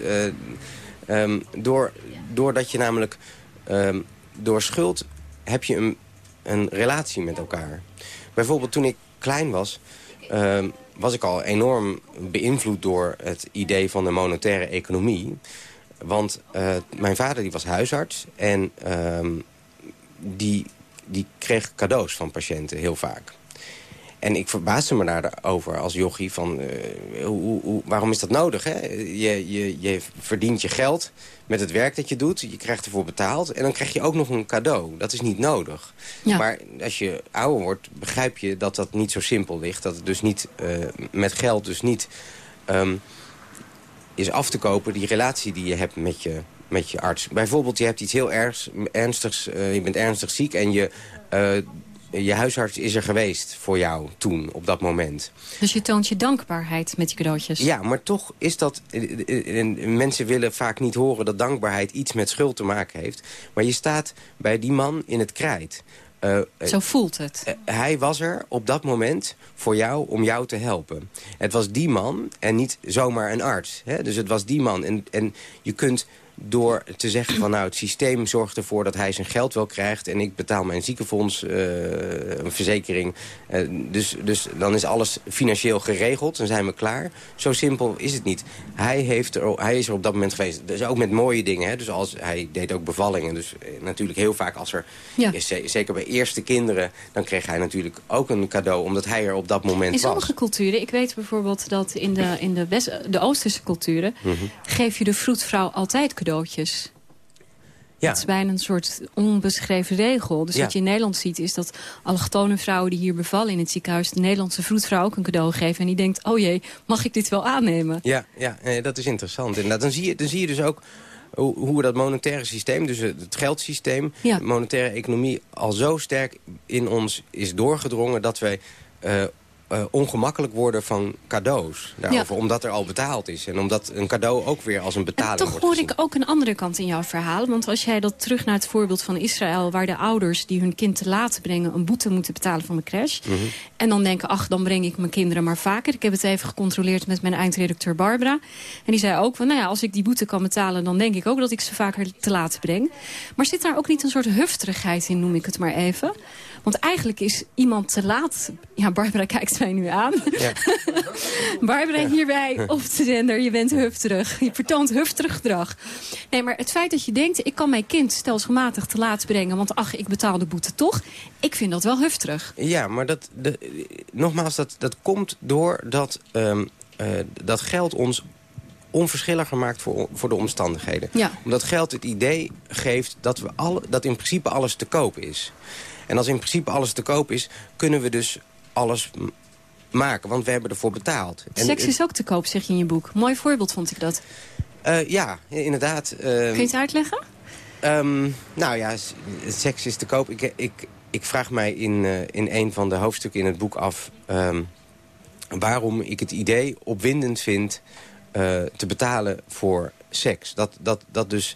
ehm, door, doordat je namelijk... ehm, door schuld heb je een, een relatie met elkaar. Bijvoorbeeld toen ik klein was... ehm, was ik al enorm beïnvloed door het idee van de monetaire economie. Want eh, mijn vader die was huisarts en ehm, die, die kreeg cadeaus van patiënten heel vaak. En ik verbaasde me daarover als jochie van... eh, hoe, hoe, waarom is dat nodig? Hè? Je, je, je verdient je geld met het werk dat je doet. Je krijgt ervoor betaald. En dan krijg je ook nog een cadeau. Dat is niet nodig. Ja. Maar als je ouder wordt, begrijp je dat dat niet zo simpel ligt. Dat het dus niet eh, met geld dus niet ehm, is af te kopen... die relatie die je hebt met je, met je arts. Bijvoorbeeld, je hebt iets heel ergs, ernstigs... eh, je bent ernstig ziek en je... eh, je huisarts is er geweest voor jou toen, op dat moment. Dus je toont je dankbaarheid met die cadeautjes. Ja, maar toch is dat... eh, eh, en Mensen willen vaak niet horen dat dankbaarheid iets met schuld te maken heeft. Maar je staat bij die man in het krijt. Zo voelt het. hij was er op dat moment voor jou om jou te helpen. Het was die man en niet zomaar een arts. Hè? Dus het was die man. En, en je kunt door te zeggen van nou het systeem zorgt ervoor dat hij zijn geld wel krijgt en ik betaal mijn ziekenfonds, uh, een verzekering. Uh, dus, dus dan is alles financieel geregeld en zijn we klaar. Zo simpel is het niet. Hij, heeft er, hij is er op dat moment geweest. Dus ook met mooie dingen. Hè? Dus als, hij deed ook bevallingen. Dus natuurlijk heel vaak als er, ja. zeker bij eerste kinderen, dan kreeg hij natuurlijk ook een cadeau omdat hij er op dat moment was. In sommige culturen, ik weet bijvoorbeeld dat in de, in de, West, de Oosterse culturen, mm -hmm. geef je de vroedvrouw altijd cadeautjes. Ja. Het is bijna een soort onbeschreven regel. Dus Ja. wat je in Nederland ziet is dat allochtone vrouwen die hier bevallen in het ziekenhuis... de Nederlandse vroedvrouw ook een cadeau geven. En die denkt, oh jee, mag ik dit wel aannemen? Ja, ja nee, dat is interessant. En dan, zie je, dan zie je dus ook hoe, dat monetaire systeem, dus het geldsysteem... Ja. de monetaire economie al zo sterk in ons is doorgedrongen... dat wij eh, eh, ongemakkelijk worden van cadeaus daarover. Omdat er al betaald is. En omdat een cadeau ook weer als een betaling Toch wordt hoor ik ook een andere kant in jouw verhaal. Want als jij dat terug naar het voorbeeld van Israël... waar de ouders die hun kind te laat brengen... een boete moeten betalen van de crash... Mhm. En dan denken, ach, dan breng ik mijn kinderen maar vaker. Ik heb het even gecontroleerd met mijn eindredacteur Barbara. En die zei ook van, nou ja, als ik die boete kan betalen... dan denk ik ook dat ik ze vaker te laat breng. Maar zit daar ook niet een soort hufterigheid in, noem ik het maar even? Want eigenlijk is iemand te laat... Ja, Barbara kijkt mij nu aan. <laughs> Barbara hierbij op de zender, je bent hufterig. Je vertoont hufterig gedrag. Nee, maar het feit dat je denkt, ik kan mijn kind stelselmatig te laat brengen... want ach, ik betaal de boete toch. Ik vind dat wel hufterig. Ja, maar dat, de, nogmaals, dat, dat komt doordat um, uh, dat geld ons onverschilliger maakt voor, voor de omstandigheden. Ja. Omdat geld het idee geeft dat, we alle, dat in principe alles te koop is. En als in principe alles te koop is, kunnen we dus alles maken. Want we hebben ervoor betaald. En, Seks is ook te koop, zeg je in je boek. Mooi voorbeeld vond ik dat. Uh, ja, inderdaad. Uh, Kun je het uitleggen? Um, nou ja, seks is te koop. Ik, ik, ik vraag mij in, uh, in een van de hoofdstukken in het boek af... Um, waarom ik het idee opwindend vind uh, te betalen voor seks. Dat, dat, dat dus...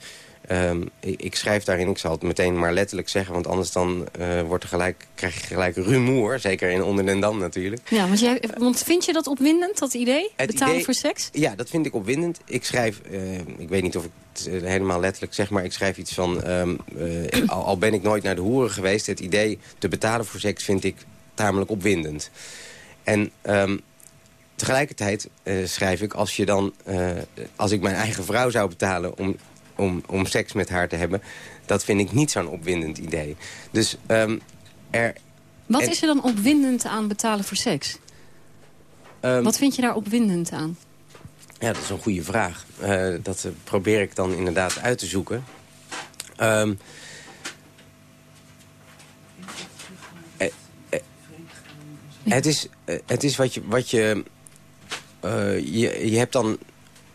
Um, ik, ik, schrijf daarin, ik zal het meteen maar letterlijk zeggen... want anders dan uh, wordt er gelijk, krijg je gelijk rumoer. Zeker in Onder den Dam natuurlijk. Ja, want, jij, want vind je dat opwindend, dat idee? Het betalen idee, voor seks? Ja, dat vind ik opwindend. Ik schrijf, uh, ik weet niet of ik het helemaal letterlijk zeg... maar ik schrijf iets van... Um, uh, al, al ben ik nooit naar de hoeren geweest... het idee te betalen voor seks vind ik tamelijk opwindend. En... Um, Tegelijkertijd uh, schrijf ik, als, je dan, uh, als ik mijn eigen vrouw zou betalen om, om, om seks met haar te hebben... dat vind ik niet zo'n opwindend idee. Dus um, er... Wat en, is er dan opwindend aan betalen voor seks? Um, Wat vind je daar opwindend aan? Ja, dat is een goede vraag. Uh, dat uh, probeer ik dan inderdaad uit te zoeken. Um, het, is, het is wat je... Wat je uh, je, je hebt dan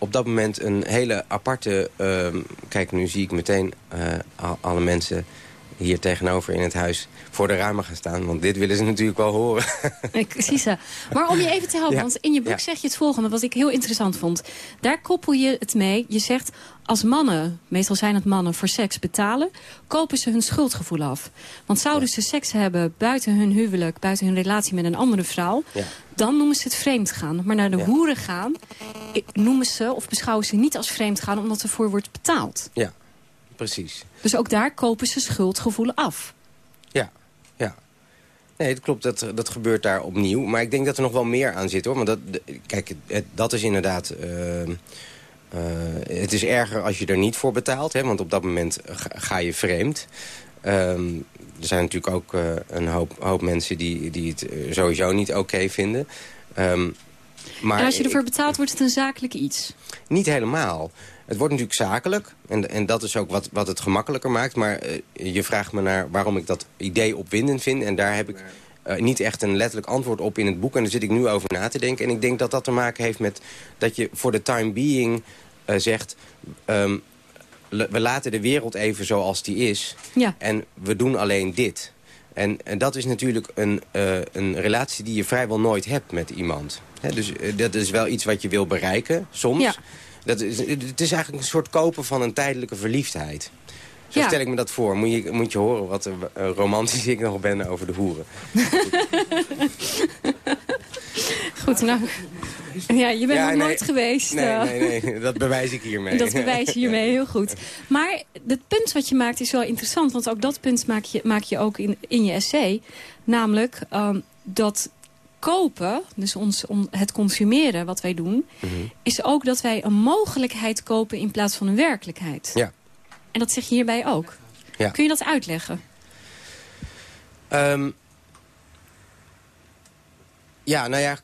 op dat moment een hele aparte... Uh, kijk, nu zie ik meteen uh, alle mensen hier tegenover in het huis voor de ramen gaan staan. Want dit willen ze natuurlijk wel horen. <laughs> Ze. Maar om je even te helpen, ja. want in je boek ja. zeg je het volgende... wat ik heel interessant vond. Daar koppel je het mee. Je zegt, als mannen, meestal zijn het mannen, voor seks betalen... kopen ze hun schuldgevoel af. Want zouden ja. ze seks hebben buiten hun huwelijk... buiten hun relatie met een andere vrouw... dan noemen ze het vreemd gaan. Maar naar de hoeren gaan noemen ze of beschouwen ze niet als vreemd gaan... omdat ervoor wordt betaald. Ja, precies. Dus ook daar kopen ze schuldgevoelen af. Ja, ja. Nee, het klopt, dat, dat gebeurt daar opnieuw. Maar ik denk dat er nog wel meer aan zit, hoor. Want dat, kijk, het, dat is inderdaad... Uh, uh, het is erger als je er niet voor betaalt, hè, want op dat moment ga, ga je vreemd. Um, er zijn natuurlijk ook uh, een hoop, hoop mensen die, die het sowieso niet oké okay vinden. Um, maar en als je ervoor betaalt, wordt het een zakelijk iets? Niet helemaal. Het wordt natuurlijk zakelijk. En, en dat is ook wat, wat het gemakkelijker maakt. Maar uh, je vraagt me naar waarom ik dat idee opwindend vind. En daar heb ik uh, niet echt een letterlijk antwoord op in het boek. En daar zit ik nu over na te denken. En ik denk dat dat te maken heeft met dat je voor de time being uh, zegt... Um, we laten de wereld even zoals die is. Ja. En we doen alleen dit. En, en dat is natuurlijk een, uh, een relatie die je vrijwel nooit hebt met iemand. He, dus dat is wel iets wat je wil bereiken, soms. Ja. Dat is, het is eigenlijk een soort kopen van een tijdelijke verliefdheid. Zo ja. stel ik me dat voor. Moet je, moet je horen wat uh, romantisch ik nog ben over de hoeren. <laughs> Goed, nou... Ja, je bent Ja, nog nee. nooit geweest. Nee, eh. nee, nee, dat bewijs ik hiermee. Dat bewijs je hiermee heel goed. Maar het punt wat je maakt is wel interessant. Want ook dat punt maak je, maak je ook in, in je essay. Namelijk ehm, dat kopen, dus ons, om het consumeren wat wij doen... Mhm. is ook dat wij een mogelijkheid kopen in plaats van een werkelijkheid. Ja. En dat zeg je hierbij ook. Ja. Kun je dat uitleggen? Ehm, ja, nou ja.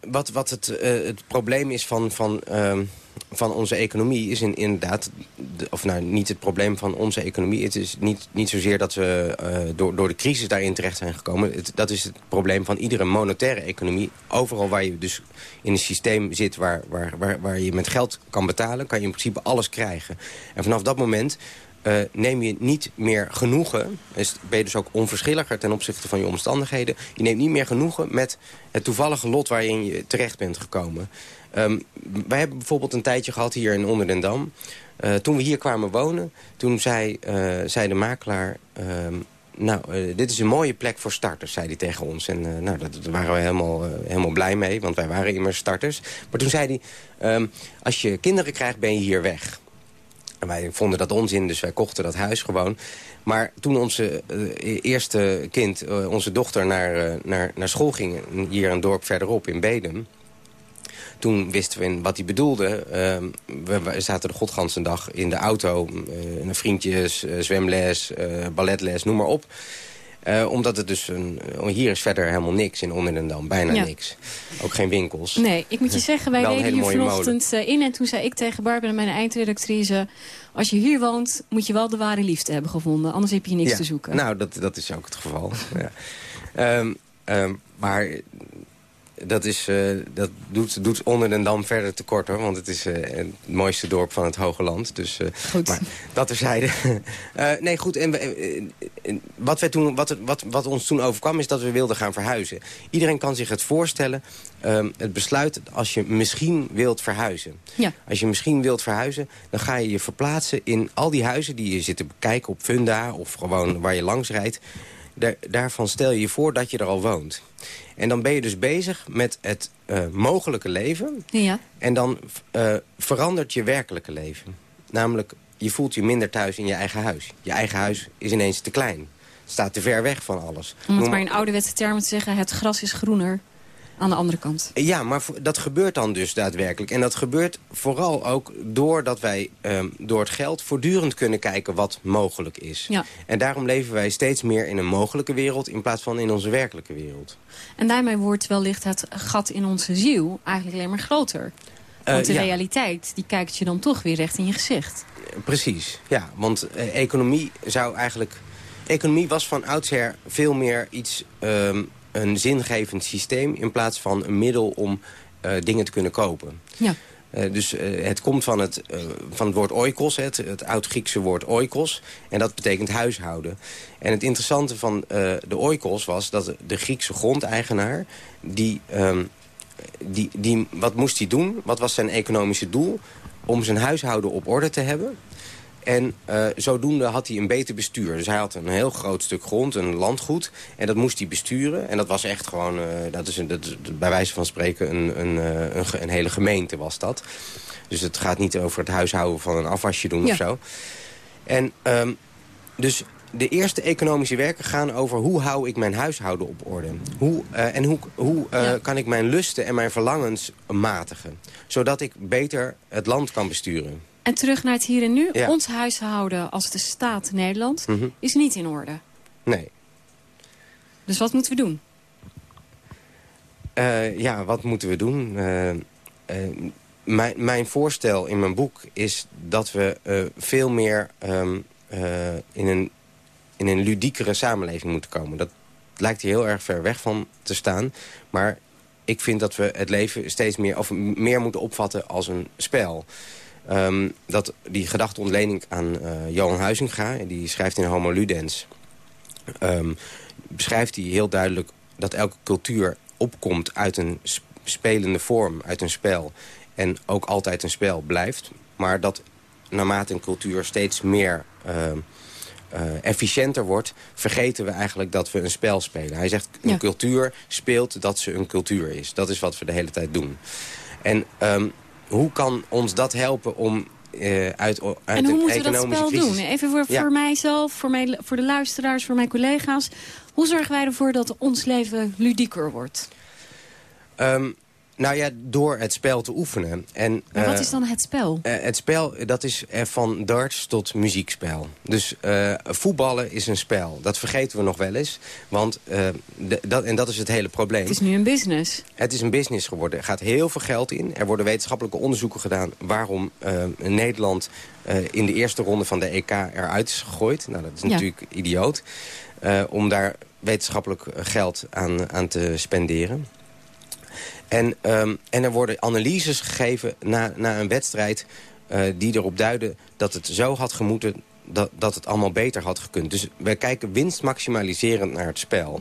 Wat, wat het, eh, het probleem is van, van, ehm, van onze economie is in, inderdaad... de- of nou, niet het probleem van onze economie. Het is niet, niet zozeer dat we eh, door, door de crisis daarin terecht zijn gekomen. Dat is het probleem van iedere monetaire economie. Overal waar je dus in een systeem zit waar, waar, waar, waar je met geld kan betalen... kan je in principe alles krijgen. En vanaf dat moment eh, neem je niet meer genoegen... Dus ben je dus ook onverschilliger ten opzichte van je omstandigheden... je neemt niet meer genoegen met het toevallige lot waarin je terecht bent gekomen. Ehm, wij hebben bijvoorbeeld een tijdje gehad hier in Onderdendam. Eh toen we hier kwamen wonen, toen zei, eh, zei de makelaar... ehm, nou, eh, dit is een mooie plek voor starters, zei hij tegen ons. En eh, nou, daar waren we helemaal, helemaal blij mee, want wij waren immers starters. Maar toen zei hij, ehm, als je kinderen krijgt, ben je hier weg. En wij vonden dat onzin, dus wij kochten dat huis gewoon. Maar toen onze eh, eerste kind, onze dochter, naar, naar, naar school ging... hier een dorp verderop in Bedum... toen wisten we wat hij bedoelde. Ehm, we, we zaten de godganse dag in de auto. eh naar vriendjes, eh, zwemles, eh, balletles, noem maar op. Omdat het dus... Een, hier is verder helemaal niks in Onderdendam. Bijna Ja. niks. Ook geen winkels. Nee, ik moet je zeggen, wij <laughs> reden hier vanochtend in... en toen zei ik tegen Barbara, mijn eindredactrice... als je hier woont, moet je wel de ware liefde hebben gevonden. Anders heb je niks Ja, te zoeken. Nou, dat, dat is ook het geval. <laughs> ja. Ehm, ehm, maar dat, is, eh, dat doet, doet onder den Dam verder tekort, hoor. Want het is eh, het mooiste dorp van het Hoge Land. Dus, eh, Maar dat terzijde. <laughs> Nee, goed. En, wat, wij toen, wat, wat, wat ons toen overkwam is dat we wilden gaan verhuizen. Iedereen kan zich het voorstellen. ehm, het besluit als je misschien wilt verhuizen. Ja. Als je misschien wilt verhuizen, dan ga je je verplaatsen in al die huizen die je zit te bekijken op Funda of gewoon waar je langs rijdt. Daar, daarvan stel je je voor dat je er al woont. En dan ben je dus bezig met het eh, mogelijke leven. Ja. En dan eh, verandert je werkelijke leven. Namelijk, je voelt je minder thuis in je eigen huis. Je eigen huis is ineens te klein. Staat te ver weg van alles. Om het maar in ouderwetse termen te zeggen... het gras is groener aan de andere kant. ja, maar dat gebeurt dan dus daadwerkelijk. En dat gebeurt vooral ook doordat wij ehm, door het geld voortdurend kunnen kijken wat mogelijk is. Ja. En daarom leven wij steeds meer in een mogelijke wereld in plaats van in onze werkelijke wereld. En daarmee wordt wellicht het gat in onze ziel eigenlijk alleen maar groter. Eh, Want de ja. realiteit, die kijkt je dan toch weer recht in je gezicht. Precies, ja. Want eh, economie zou eigenlijk... Economie was van oudsher veel meer iets... ehm, een zingevend systeem... in plaats van een middel om eh, dingen te kunnen kopen. Ja. Eh, dus eh, het komt van het, van het woord oikos, het, het oud-Griekse woord oikos. En dat betekent huishouden. En het interessante van de oikos was dat de Griekse grondeigenaar... Die, ehm, die, die, wat moest hij doen? Wat was zijn economische doel? Om zijn huishouden op orde te hebben. En eh, zodoende had hij een beter bestuur. Dus hij had een heel groot stuk grond, een landgoed. En dat moest hij besturen. En dat was echt gewoon, eh, dat is, een, dat bij wijze van spreken, een, een, eh, een, hele gemeente was dat. Dus het gaat niet over het huishouden van een afwasje doen Ja. of zo. En ehm, dus de eerste economische werken gaan over hoe hou ik mijn huishouden op orde. Hoe, en hoe, hoe kan ik mijn lusten en mijn verlangens matigen. Zodat ik beter het land kan besturen. En terug naar het hier en nu. Ja. Ons huishouden als de staat Nederland Mhm. is niet in orde. Nee. Dus wat moeten we doen? Eh, ja, wat moeten we doen? Eh, eh, mijn, mijn voorstel in mijn boek is dat we veel meer ehm, eh, in, een, in een ludiekere samenleving moeten komen. Dat lijkt hier heel erg ver weg van te staan. Maar ik vind dat we het leven steeds meer, of meer moeten opvatten als een spel. Ehm, dat, die gedachte ontleen ik aan eh, Johan Huizinga. Die schrijft in Homo Ludens. Ehm, beschrijft hij heel duidelijk dat elke cultuur opkomt uit een sp- spelende vorm, uit een spel. En ook altijd een spel blijft. Maar dat naarmate een cultuur steeds meer ehm, eh, efficiënter wordt... vergeten we eigenlijk dat we een spel spelen. Hij zegt, een cultuur speelt dat ze een cultuur is. Dat is wat we de hele tijd doen. En hoe kan ons dat helpen om uh, uit, uit en hoe moeten we dat spel crisis. doen? Even voor, voor mijzelf, voor, mij, voor de luisteraars, voor mijn collega's. Hoe zorgen wij ervoor dat ons leven ludieker wordt? Um, nou ja, door het spel te oefenen. En, maar wat uh, is dan het spel? Uh, het spel, dat is uh, van darts tot muziekspel. Dus voetballen is een spel. Dat vergeten we nog wel eens. Want, dat, en dat is het hele probleem. Het is nu een business. Het is een business geworden. Er gaat heel veel geld in. Er worden wetenschappelijke onderzoeken gedaan... waarom Nederland in de eerste ronde van de EK eruit is gegooid. Nou, dat is ja. natuurlijk idioot. om daar wetenschappelijk geld aan, aan te spenderen. En, um, en er worden analyses gegeven na, na een wedstrijd... Uh, die erop duiden dat het zo had gemoeten dat, dat het allemaal beter had gekund. Dus wij kijken winstmaximaliserend naar het spel.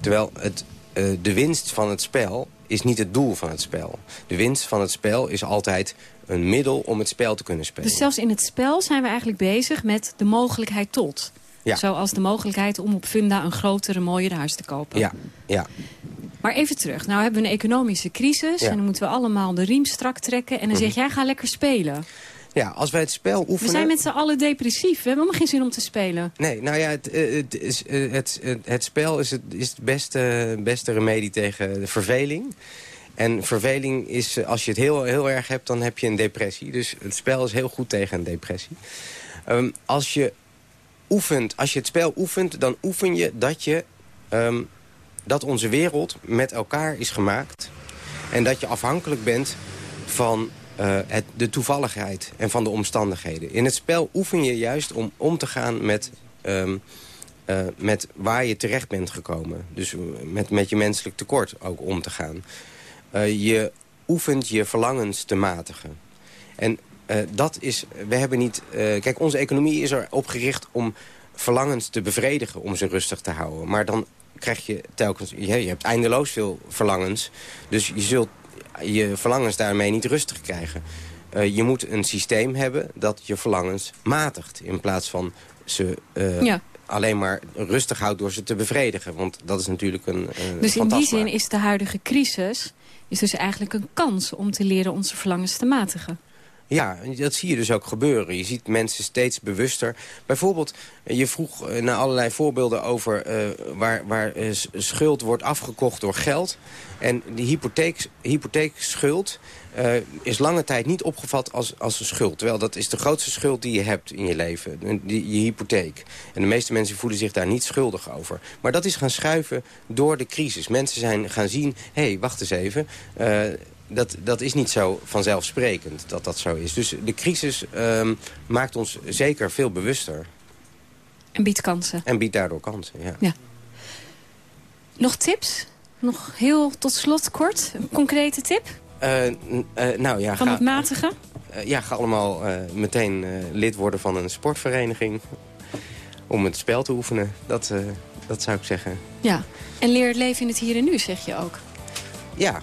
Terwijl het, uh, de winst van het spel is niet het doel van het spel. De winst van het spel is altijd een middel om het spel te kunnen spelen. Dus zelfs in het spel zijn we eigenlijk bezig met de mogelijkheid tot. Ja. Zoals de mogelijkheid om op Funda een grotere, mooier huis te kopen. Ja, ja. Maar even terug. Nou hebben we een economische crisis. Ja. En dan moeten we allemaal de riem strak trekken. En dan Mhm. zeg jij, ga lekker spelen. Ja, als wij het spel oefenen... We zijn met z'n allen depressief. We hebben helemaal geen zin om te spelen. Nee, nou ja, het, eh, het, is, eh, het, het, het spel is het, is het beste, beste remedie tegen de verveling. En verveling is, eh, als je het heel, heel erg hebt, dan heb je een depressie. Dus het spel is heel goed tegen een depressie. Um, als je oefent, als je het spel oefent, dan oefen je dat je... Um, dat onze wereld met elkaar is gemaakt. En dat je afhankelijk bent van uh, het, de toevalligheid en van de omstandigheden. In het spel oefen je juist om om te gaan met, um, uh, met waar je terecht bent gekomen. Dus met, met je menselijk tekort ook om te gaan. Je oefent je verlangens te matigen. En dat is, we hebben niet... kijk, onze economie is erop gericht om verlangens te bevredigen... om ze rustig te houden. Maar dan krijg je telkens... Je, hebt eindeloos veel verlangens. Dus je zult je verlangens daarmee niet rustig krijgen. Uh, je moet een systeem hebben dat je verlangens matigt. In plaats van ze uh, ja. alleen maar rustig houdt door ze te bevredigen. Want dat is natuurlijk een, een Dus in die zin is de huidige crisis... is dus eigenlijk een kans om te leren onze verlangens te matigen. Ja, dat zie je dus ook gebeuren. Je ziet mensen steeds bewuster. Bijvoorbeeld, je vroeg naar allerlei voorbeelden over uh, waar, waar schuld wordt afgekocht door geld. En die hypotheek, hypotheekschuld is lange tijd niet opgevat als, als een schuld. Terwijl dat is de grootste schuld die je hebt in je leven, die, je hypotheek. En de meeste mensen voelen zich daar niet schuldig over. Maar dat is gaan schuiven door de crisis. Mensen zijn gaan zien, hé, hey, wacht eens even dat, dat is niet zo vanzelfsprekend dat dat zo is. Dus de crisis um, maakt ons zeker veel bewuster. En biedt kansen. En biedt daardoor kansen, ja. ja. Nog tips? Nog heel tot slot kort, een concrete tip? Uh, uh, nou ja, van ga, het matigen? Uh, ja, ga allemaal meteen lid worden van een sportvereniging. Om het spel te oefenen, dat, dat zou ik zeggen. Ja, en leer het leven in het hier en nu, zeg je ook. Ja,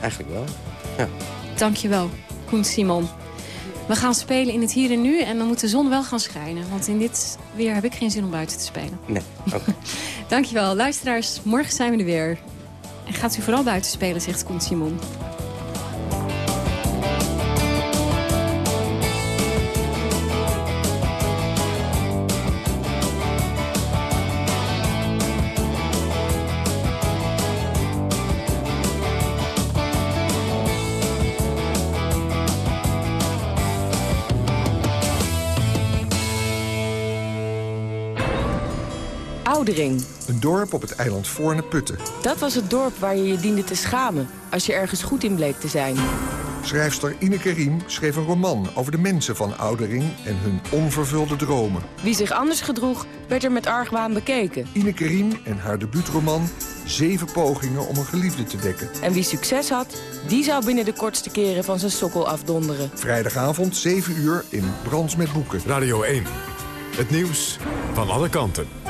eigenlijk wel. Ja. Dankjewel, Koen Simon. We gaan spelen in het hier en nu en dan moet de zon wel gaan schijnen. Want in dit weer heb ik geen zin om buiten te spelen. Nee, okay. <laughs> Dankjewel. Luisteraars, morgen zijn we er weer. En gaat u vooral buiten spelen, zegt Koen Simon. Oudering. Een dorp op het eiland Voorne-Putten. Dat was het dorp waar je je diende te schamen als je ergens goed in bleek te zijn. Schrijfster Ineke Riem schreef een roman over de mensen van Oudering en hun onvervulde dromen. Wie zich anders gedroeg, werd er met argwaan bekeken. Ineke Riem en haar debuutroman Zeven pogingen om een geliefde te wekken. En wie succes had, die zou binnen de kortste keren van zijn sokkel afdonderen. Vrijdagavond 7 uur in Brands met Boeken. Radio 1. Het nieuws van alle kanten.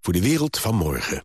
voor de wereld van morgen.